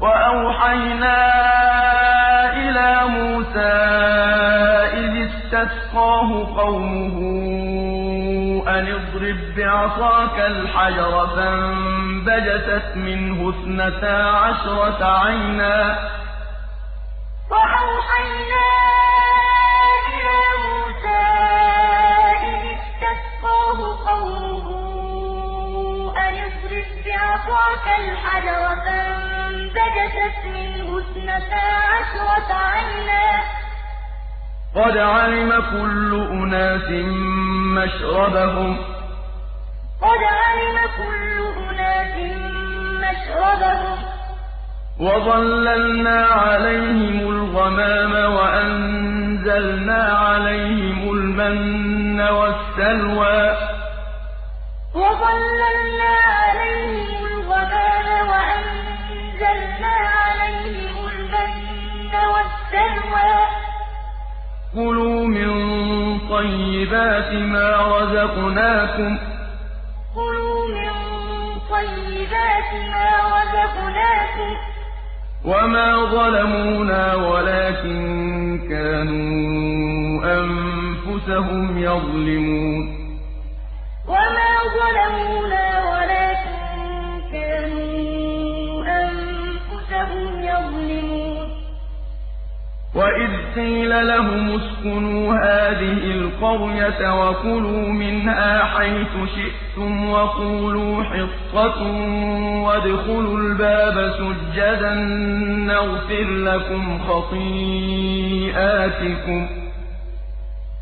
وَأَوْحَيْنَا إِلَىٰ مُوسَىٰ إِذِ اسْتَسْقَاهُ قَوْمُهُ أَنِ اضْرِب بِّعَصَاكَ الْحَجَرَ ۖ فَانبَجَسَتْ مِنْهُ اثْنَتَا عَشْرَةَ عَيْنًا ۖ. مِنْهُ اثْنَتَا عَشْرَةَ عَيْنًا ۖ. قَدْ عَلِمَ كُلُّ أُنَاسٍ مَّشْرَبَهُمْ ۖ. وَظَلَّلْنَا عَلَيْهِمُ الْغَمَامَ وَأَنزَلْنَا عَلَيْهِمُ الْمَنَّ وَالسَّلْوَىٰ ۖ. عَلَيْهِمُ الْغَمَامَ وَأَنزَلْنَا عَلَيْهِمُ الْمَنَّ وَالسَّلْوَىٰ ۖ كُلُوا مِن طَيِّبَاتِ مَا رَزَقْنَاكُمْ ۚ. وَمَا ظَلَمُونَا وَلَٰكِن كَانُوا أَنفُسَهُمْ يَظْلِمُونَ. وَمَا ظَلَمُونَا وَلَٰكِن وَإِذْ قِيلَ لَهُمُ اسْكُنُوا هَٰذِهِ الْقَرْيَةَ وَكُلُوا مِنْهَا حَيْثُ شِئْتُمْ وَقُولُوا حِطَّةٌ وَادْخُلُوا الْبَابَ سُجَّدًا نَّغْفِرْ لَكُمْ خَطِيئَاتِكُمْ ۚ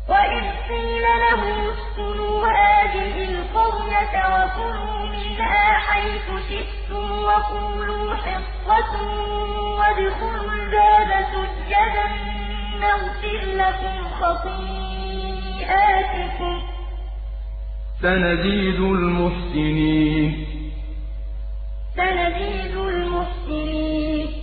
وَإِذْ قِيلَ لَهُمُ اسْكُنُوا هَٰذِهِ الْقَرْيَةَ وَكُلُوا مِنْهَا حَيْثُ شِئْتُمْ وَقُولُوا حِطَّةٌ وَادْخُلُوا الْبَابَ سُجَّدًا نَّغْفِرْ لَكُمْ خَطِيئَاتِكُمْ ۚ. سَنَزِيدُ الْمُحْسِنِينَ.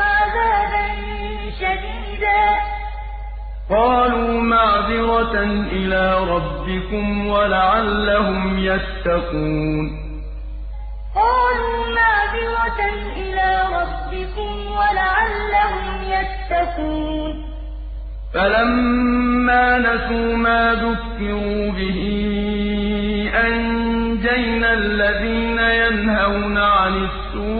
عذابا شديدا. قالوا معذرة إلى ربكم ولعلهم يتقون. قالوا معذرة إلى ربكم ولعلهم يتقون. فلما نسوا ما ذكروا به أنجينا الذين ينهون عن السوء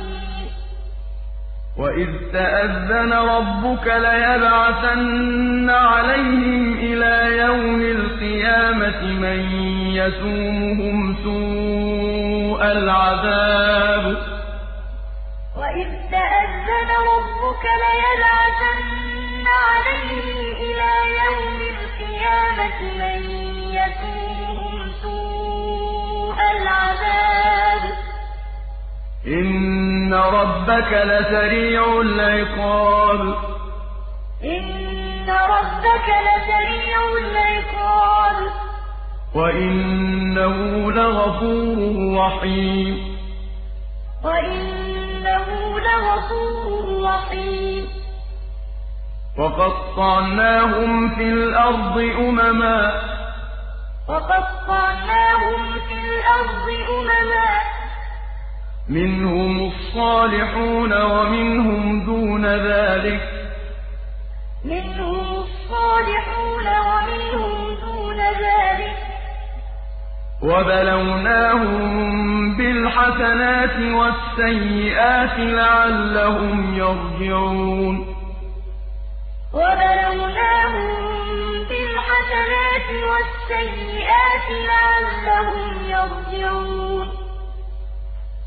وَإِذْ تَأَذَّنَ رَبُّكَ لَيَبْعَثَنَّ عَلَيْهِمْ إِلَىٰ يَوْمِ الْقِيَامَةِ مَن يَسُومُهُمْ سُوءَ الْعَذَابِ ۗ. وَإِذْ تَأَذَّنَ رَبُّكَ لَيَبْعَثَنَّ عَلَيْهِمْ إِلَىٰ يَوْمِ الْقِيَامَةِ مَن يَسُومُهُمْ سُوءَ الْعَذَابِ. إِنَّ رَبَّكَ لَسَرِيعُ الْعِقَابِ إِنَّ رَبَّكَ لَسَرِيعُ الْعِقَابِ وَإِنَّهُ لَغَفُورٌ رَّحِيمٌ وَإِنَّهُ لَغَفُورٌ رَّحِيمٌ وَقَطَّعْنَاهُمْ فِي الْأَرْضِ أُمَمًا وَقَطَّعْنَاهُمْ فِي الْأَرْضِ أُمَمًا مِّنْهُمُ الصَّالِحُونَ وَمِنْهُمْ دُونَ ذَٰلِكَ ۖ. وَبَلَوْنَاهُم بِالْحَسَنَاتِ وَالسَّيِّئَاتِ لَعَلَّهُمْ يَرْجِعُونَ. وَبَلَوْنَاهُم بِالْحَسَنَاتِ وَالسَّيِّئَاتِ لَعَلَّهُمْ يَرْجِعُونَ.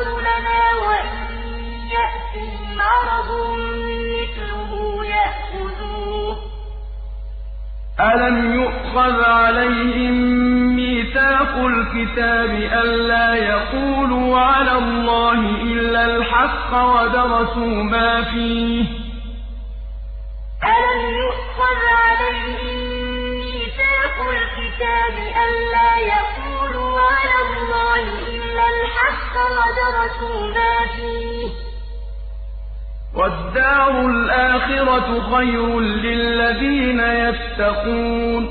لَنَا وَإِن يَأْتِهِمْ عَرَضٌ مِّثْلُهُ يَأْخُذُوهُ ۚ. أَلَمْ يُؤْخَذْ عَلَيْهِم مِّيثَاقُ الْكِتَابِ أَلَّا يَقُولُوا عَلَى اللَّهِ إِلَّا الْحَقَّ وَدَرَسُوا مَا فِيهِ ۗ؟ أَلَمْ يُؤْخَذْ عَلَيْهِم مِّيثَاقُ الكتاب ألا يقولوا على الله إلا الحق ودرسوا ما فيه والدار الآخرة خير للذين يتقون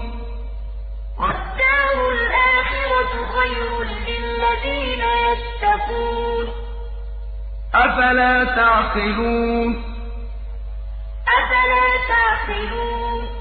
والدار الآخرة خير للذين يتقون أفلا تعقلون أفلا تعقلون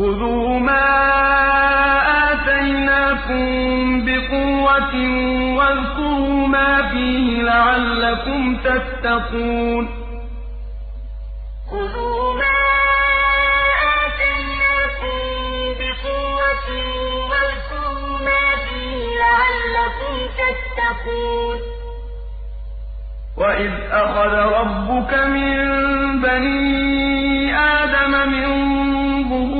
خذوا ما آتيناكم بقوة واذكروا ما فيه لعلكم تتقون خذوا ما آتيناكم بقوة واذكروا ما فيه لعلكم تتقون وإذ أخذ ربك من بني آدم من ظهورهم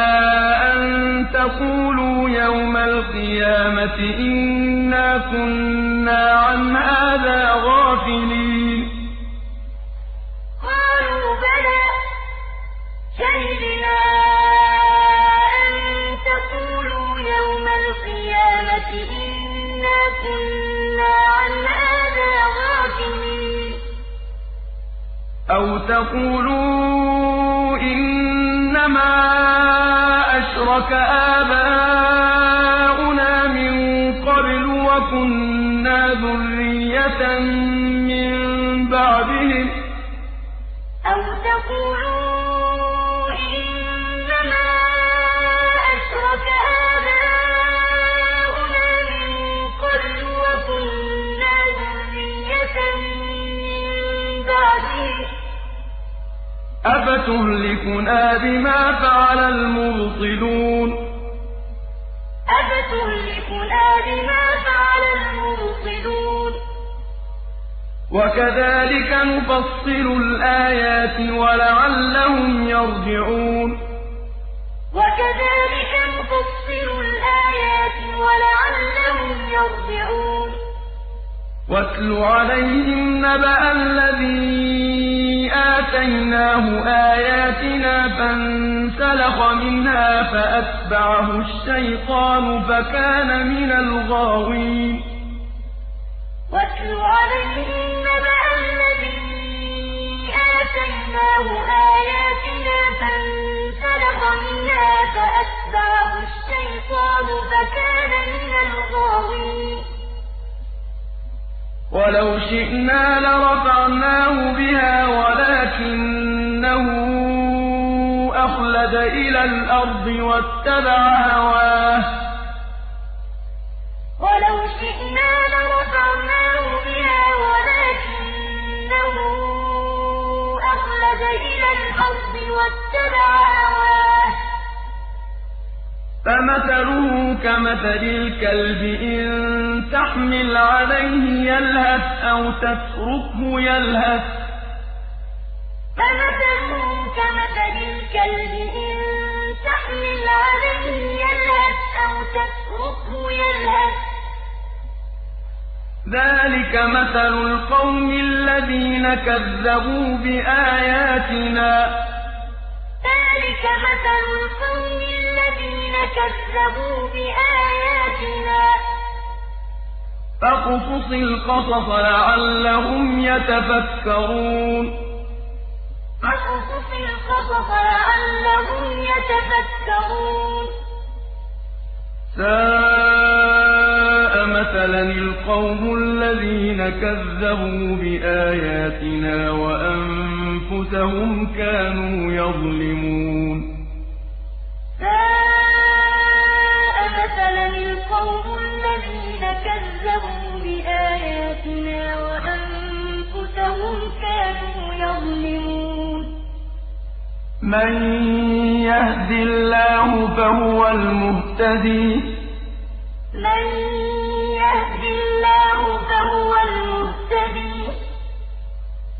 تقولوا يوم القيامة إنا كنا عن هذا غافلين. قالوا بلى شهدنا أن تقولوا يوم القيامة إنا كنا عن هذا غافلين. أو تقولوا إنما أشرك آباؤنا من قبل وكنا ذرية من أفتهلكنا بما فعل المبطلون أفتهلكنا بما فعل المبطلون وكذلك نفصل الآيات ولعلهم يرجعون وكذلك نفصل الآيات ولعلهم يرجعون واتل عليهم نبأ الذي آتيناه آياتنا فانسلخ منها فأتبعه الشيطان فكان من الغاوين عليهم نبأ الذي آتيناه آياتنا فانسلخ منها فأتبعه الشيطان فكان من الغاوين ولو شئنا لرفعناه بها ولكنه أخلد إلى الأرض واتبع هواه. فمثله كمثل الكلب إن تحمل عليه يلهث أو تتركه يلهث فمثله كمثل الكلب إن تحمل عليه يلهث أو تتركه ذلك مثل القوم الذين كذبوا بآياتنا ذلك مثل القوم الذين كذبوا بآياتنا. فاقصص القصص لعلهم يتفكرون. فاقصص القصص لعلهم يتفكرون. ساء مثلا القوم الذين كذبوا بآياتنا وأنفسهم كانوا يظلمون. ساء مثلا القوم الذين كذبوا بآياتنا وأنفسهم كانوا يظلمون. من يهد الله فهو المهتدي. من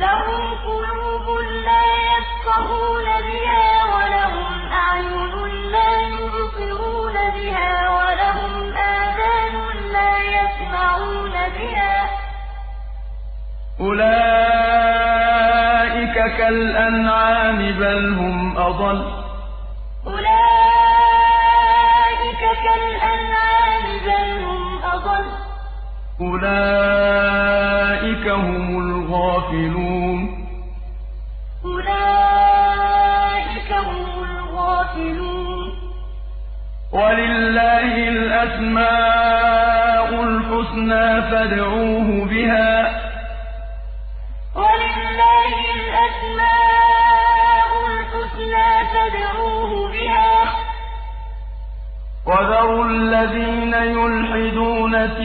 لهم قلوب لا يفقهون بها ولهم أعين لا يبصرون بها ولهم آذان لا يسمعون بها. أولئك كالأنعام بل هم أضل. أولئك كالأنعام بل هم أضل. أولئك هم الغافلون. أولئك هم الغافلون. ولله الأسماء الحسنى فادعوه بها. ولله الأسماء الحسنى فادعوه بها. وذروا الذين يلحدون في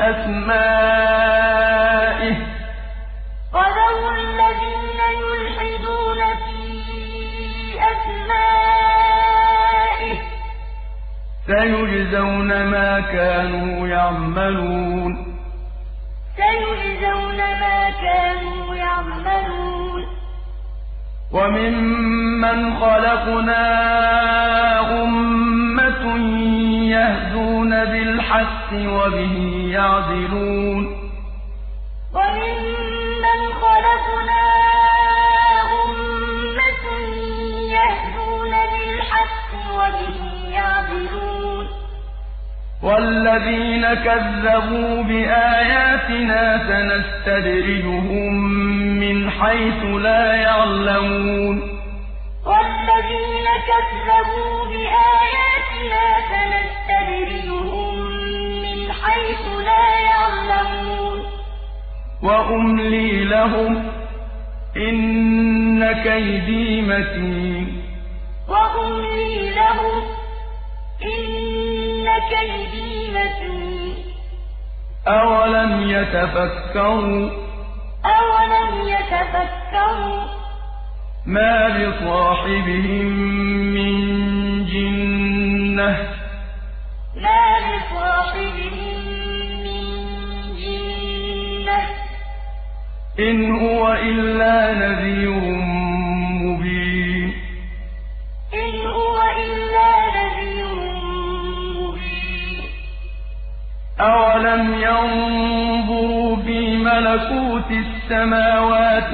أسمائه وذروا الذين يلحدون في أسمائه سيجزون ما كانوا يعملون. سيجزون ما كانوا يعملون. وممن خلقنا أمة يهدون بالحق وبه يعدلون. وممن خلقنا أمة يهدون بالحق وبه يعدلون. والذين كذبوا بآياتنا سنستدرجهم من حيث لا يعلمون. والذين كذبوا بآياتنا سنستدرجهم من حيث لا يعلمون. وأملي لهم إن كيدي متين. وأملي لهم إن كيدي متين. أولم يتفكروا؟ أولم يتفكروا؟ ما بصاحبهم من جنة ما بصاحبهم من جنة إن هو إلا نذير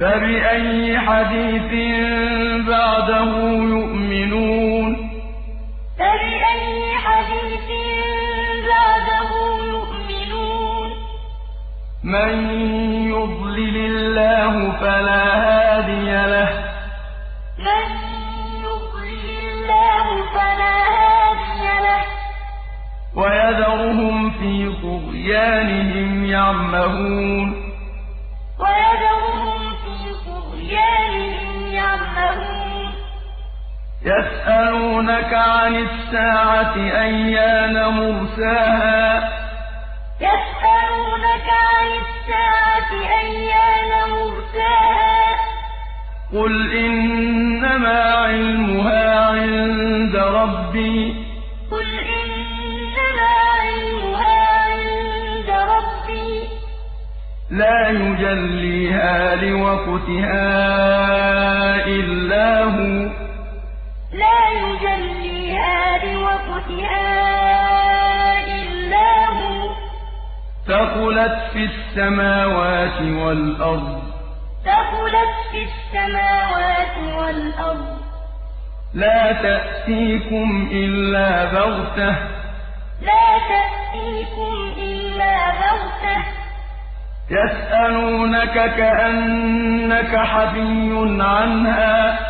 فبأي حديث بعده يؤمنون؟ فبأي حديث بعده يؤمنون؟ من يضلل الله فلا هادي له. من يضلل الله فلا هادي له. ويذرهم في طغيانهم يعمهون. يسألونك عن الساعة أيان مرساها؟ يسألونك عن الساعة أيان مرساها؟ قل إنما علمها عند ربي. قل إنما علمها عند ربي. لا يجليها لوقتها إلا هو. يجليها لوقتها إلا هو ثقلت في السماوات والأرض. ثقلت في السماوات والأرض. لا تأتيكم إلا بغتة. لا تأتيكم إلا بغتة. يسألونك كأنك حفي عنها.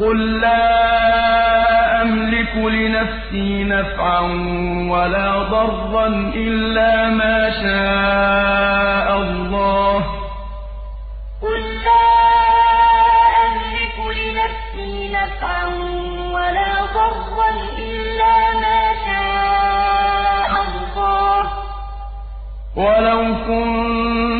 قل لا أملك لنفسي نفعا ولا ضرا إلا ما شاء الله ولو كنت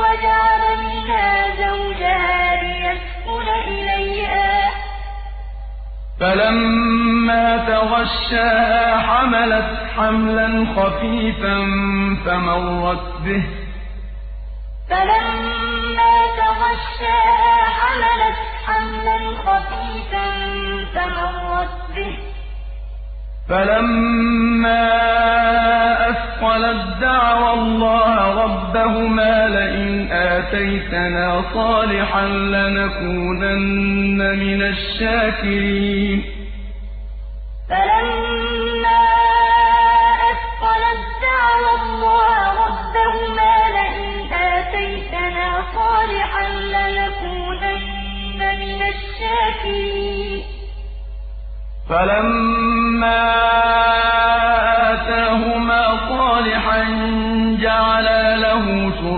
وجعل منها زوجها ليسكن إليها. فلما تغشاها حملت حملا خفيفا فمرت به. فلما تغشاها حملت حملا خفيفا فمرت به. فلما أثقلت دعوى الله ربهما لئن آتيتنا صالحا لنكونن من الشاكرين. فلما أثقلت دعوى الله ربهما لئن آتيتنا صالحا لنكونن من الشاكرين. فلما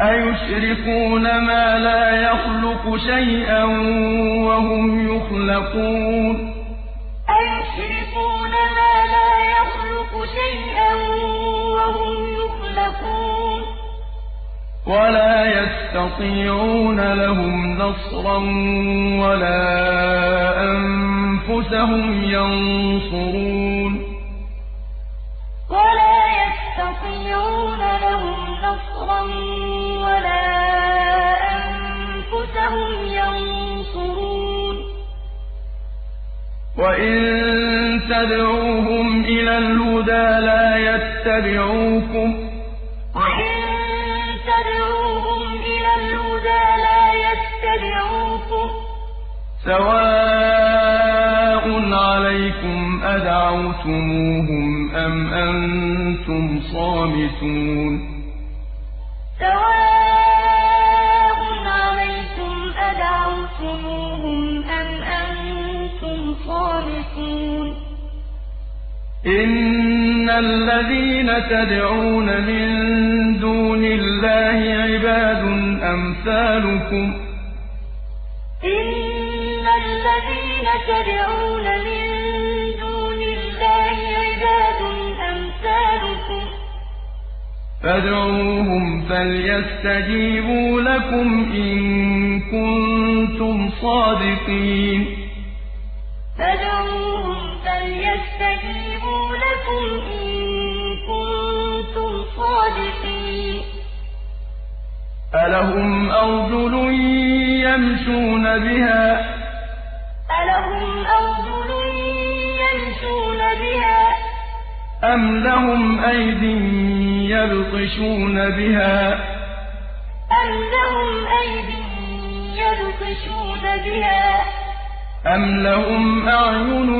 أَيُشْرِكُونَ مَا لَا يَخْلُقُ شَيْئًا وَهُمْ يُخْلَقُونَ؟ أَيُشْرِكُونَ مَا لَا يَخْلُقُ شَيْئًا وَهُمْ يُخْلَقُونَ؟ وَلَا يَسْتَطِيعُونَ لَهُمْ نَصْرًا وَلَا أَنفُسَهُمْ يَنصُرُونَ. وَلَا يَسْتَطِيعُونَ لَهُمْ نَصْرًا أَنفُسَهُمْ يَنصُرُونَ. وَإِن تَدْعُوهُمْ إِلَى الْهُدَىٰ لَا يَتَّبِعُوكُمْ ۚ وَإِن تَدْعُوهُمْ إِلَى الْهُدَىٰ لَا يَتَّبِعُوكُمْ ۚ سَوَاءٌ عَلَيْكُمْ أَدْعَوْتُمُوهُمْ أَمْ أَنتُمْ صَامِتُونَ. سَوَاءٌ أَدْعَوْتُمُوهُمْ أَمْ أَنتُمْ صَامِتُونَ إِنَّ الَّذِينَ تَدْعُونَ مِن دُونِ اللَّهِ عِبَادٌ أَمْثَالُكُمْ ۖ إِنَّ الَّذِينَ تَدْعُونَ مِن فَادْعُوهُمْ فَلْيَسْتَجِيبُوا لَكُمْ إِن كُنتُمْ صَادِقِينَ. فَادْعُوهُمْ فَلْيَسْتَجِيبُوا لَكُمْ إِن كُنتُمْ صَادِقِينَ. أَلَهُمْ أَرْجُلٌ يَمْشُونَ بِهَا ۖ؟ أَلَهُمْ أَرْجُلٌ يَمْشُونَ بِهَا ۖ؟ أَمْ لَهُمْ أَيْدٍ يَبْطِشُونَ بِهَا ۖ أَمْ لَهُمْ أَيْدٍ يَبْطِشُونَ بِهَا ۖ أَمْ لَهُمْ أَعْيُنٌ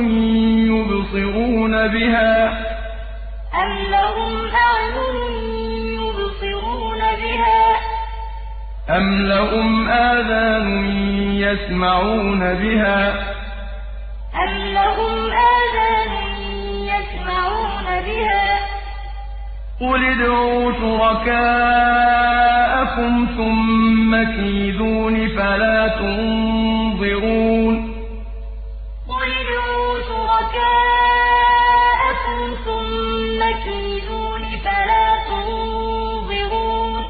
يُبْصِرُونَ بِهَا ۖ أَمْ لَهُمْ أَعْيُنٌ يُبْصِرُونَ بِهَا ۖ أَمْ لَهُمْ آذَانٌ يَسْمَعُونَ بِهَا ۖ أَمْ لَهُمْ آذَانٌ بِهَا ۖ. قُلِ ادْعُوا شُرَكَاءَكُمْ ثُمَّ كِيدُونِ فَلَا تُنظِرُونِ. قُلِ ادْعُوا شُرَكَاءَكُمْ ثُمَّ كِيدُونِ فَلَا تُنظِرُونِ.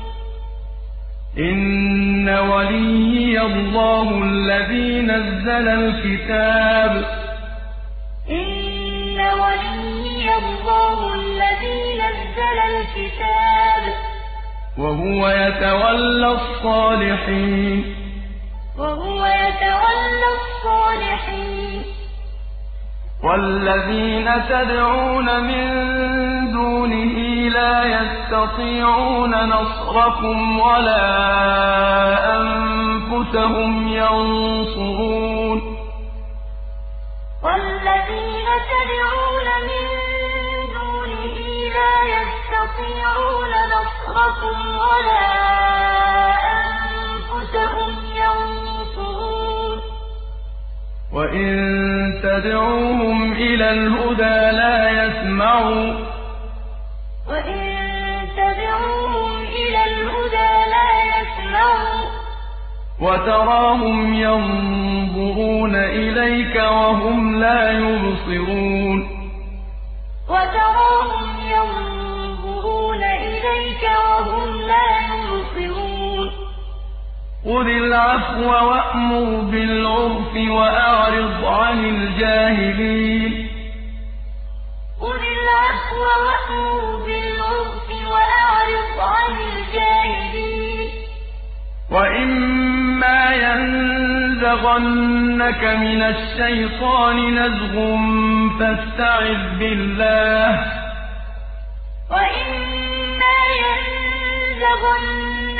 إِنَّ وَلِيِّيَ اللَّهُ الَّذِي نَزَّلَ الْكِتَابَ ۖ. إِنَّ وَلِيِّيَ اللَّهُ الَّذِي نَزَّلَ الْكِتَابَ ۖ. وَهُوَ يَتَوَلَّى الصَّالِحِينَ. وَهُوَ يَتَوَلَّى الصَّالِحِينَ. وَالَّذِينَ تَدْعُونَ مِن دُونِهِ لَا يَسْتَطِيعُونَ نَصْرَكُمْ وَلَا نَصْرَكُمْ وَلَا أَنفُسَهُمْ يَنصُرُونَ. وَإِن تَدْعُوهُمْ إِلَى الْهُدَىٰ لَا يَسْمَعُوا ۖ. وَإِن تَدْعُوهُمْ إِلَى الْهُدَىٰ لَا يَسْمَعُوا ۖ. وَتَرَاهُمْ يَنظُرُونَ إِلَيْكَ وَهُمْ لَا يُبْصِرُونَ. خُذِ الْعَفْوَ وَأْمُرْ بِالْعُرْفِ وَأَعْرِضْ عَنِ الْجَاهِلِينَ. خُذِ الْعَفْوَ وَأْمُرْ بِالْعُرْفِ وَأَعْرِضْ عَنِ الْجَاهِلِينَ. وَإِمَّا يَنزَغَنَّكَ مِنَ الشَّيْطَانِ نَزْغٌ فَاسْتَعِذْ بِاللَّهِ ۖ. وَإِمَّا يَنزَغَنَّكَ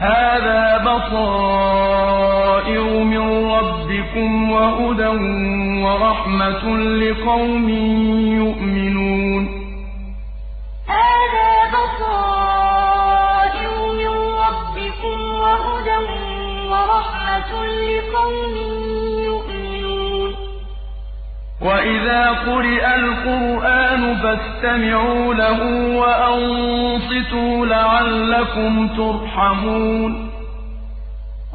هَٰذَا بَصَائِرُ مِن رَّبِّكُمْ وَهُدًى وَرَحْمَةٌ لِّقَوْمٍ يُؤْمِنُونَ. هَٰذَا بَصَائِرُ مِن رَّبِّكُمْ وَهُدًى وَرَحْمَةٌ لِّقَوْمٍ يُؤْمِنُونَ وَإِذَا قُرِئَ الْقُرْآنُ فَاسْتَمِعُوا لَهُ وَأَنصِتُوا لَعَلَّكُمْ تُرْحَمُونَ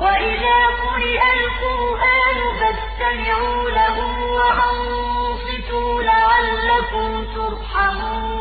وَإِذَا قُرِئَ الْقُرْآنُ فَاسْتَمِعُوا لَهُ وَأَنصِتُوا لَعَلَّكُمْ تُرْحَمُونَ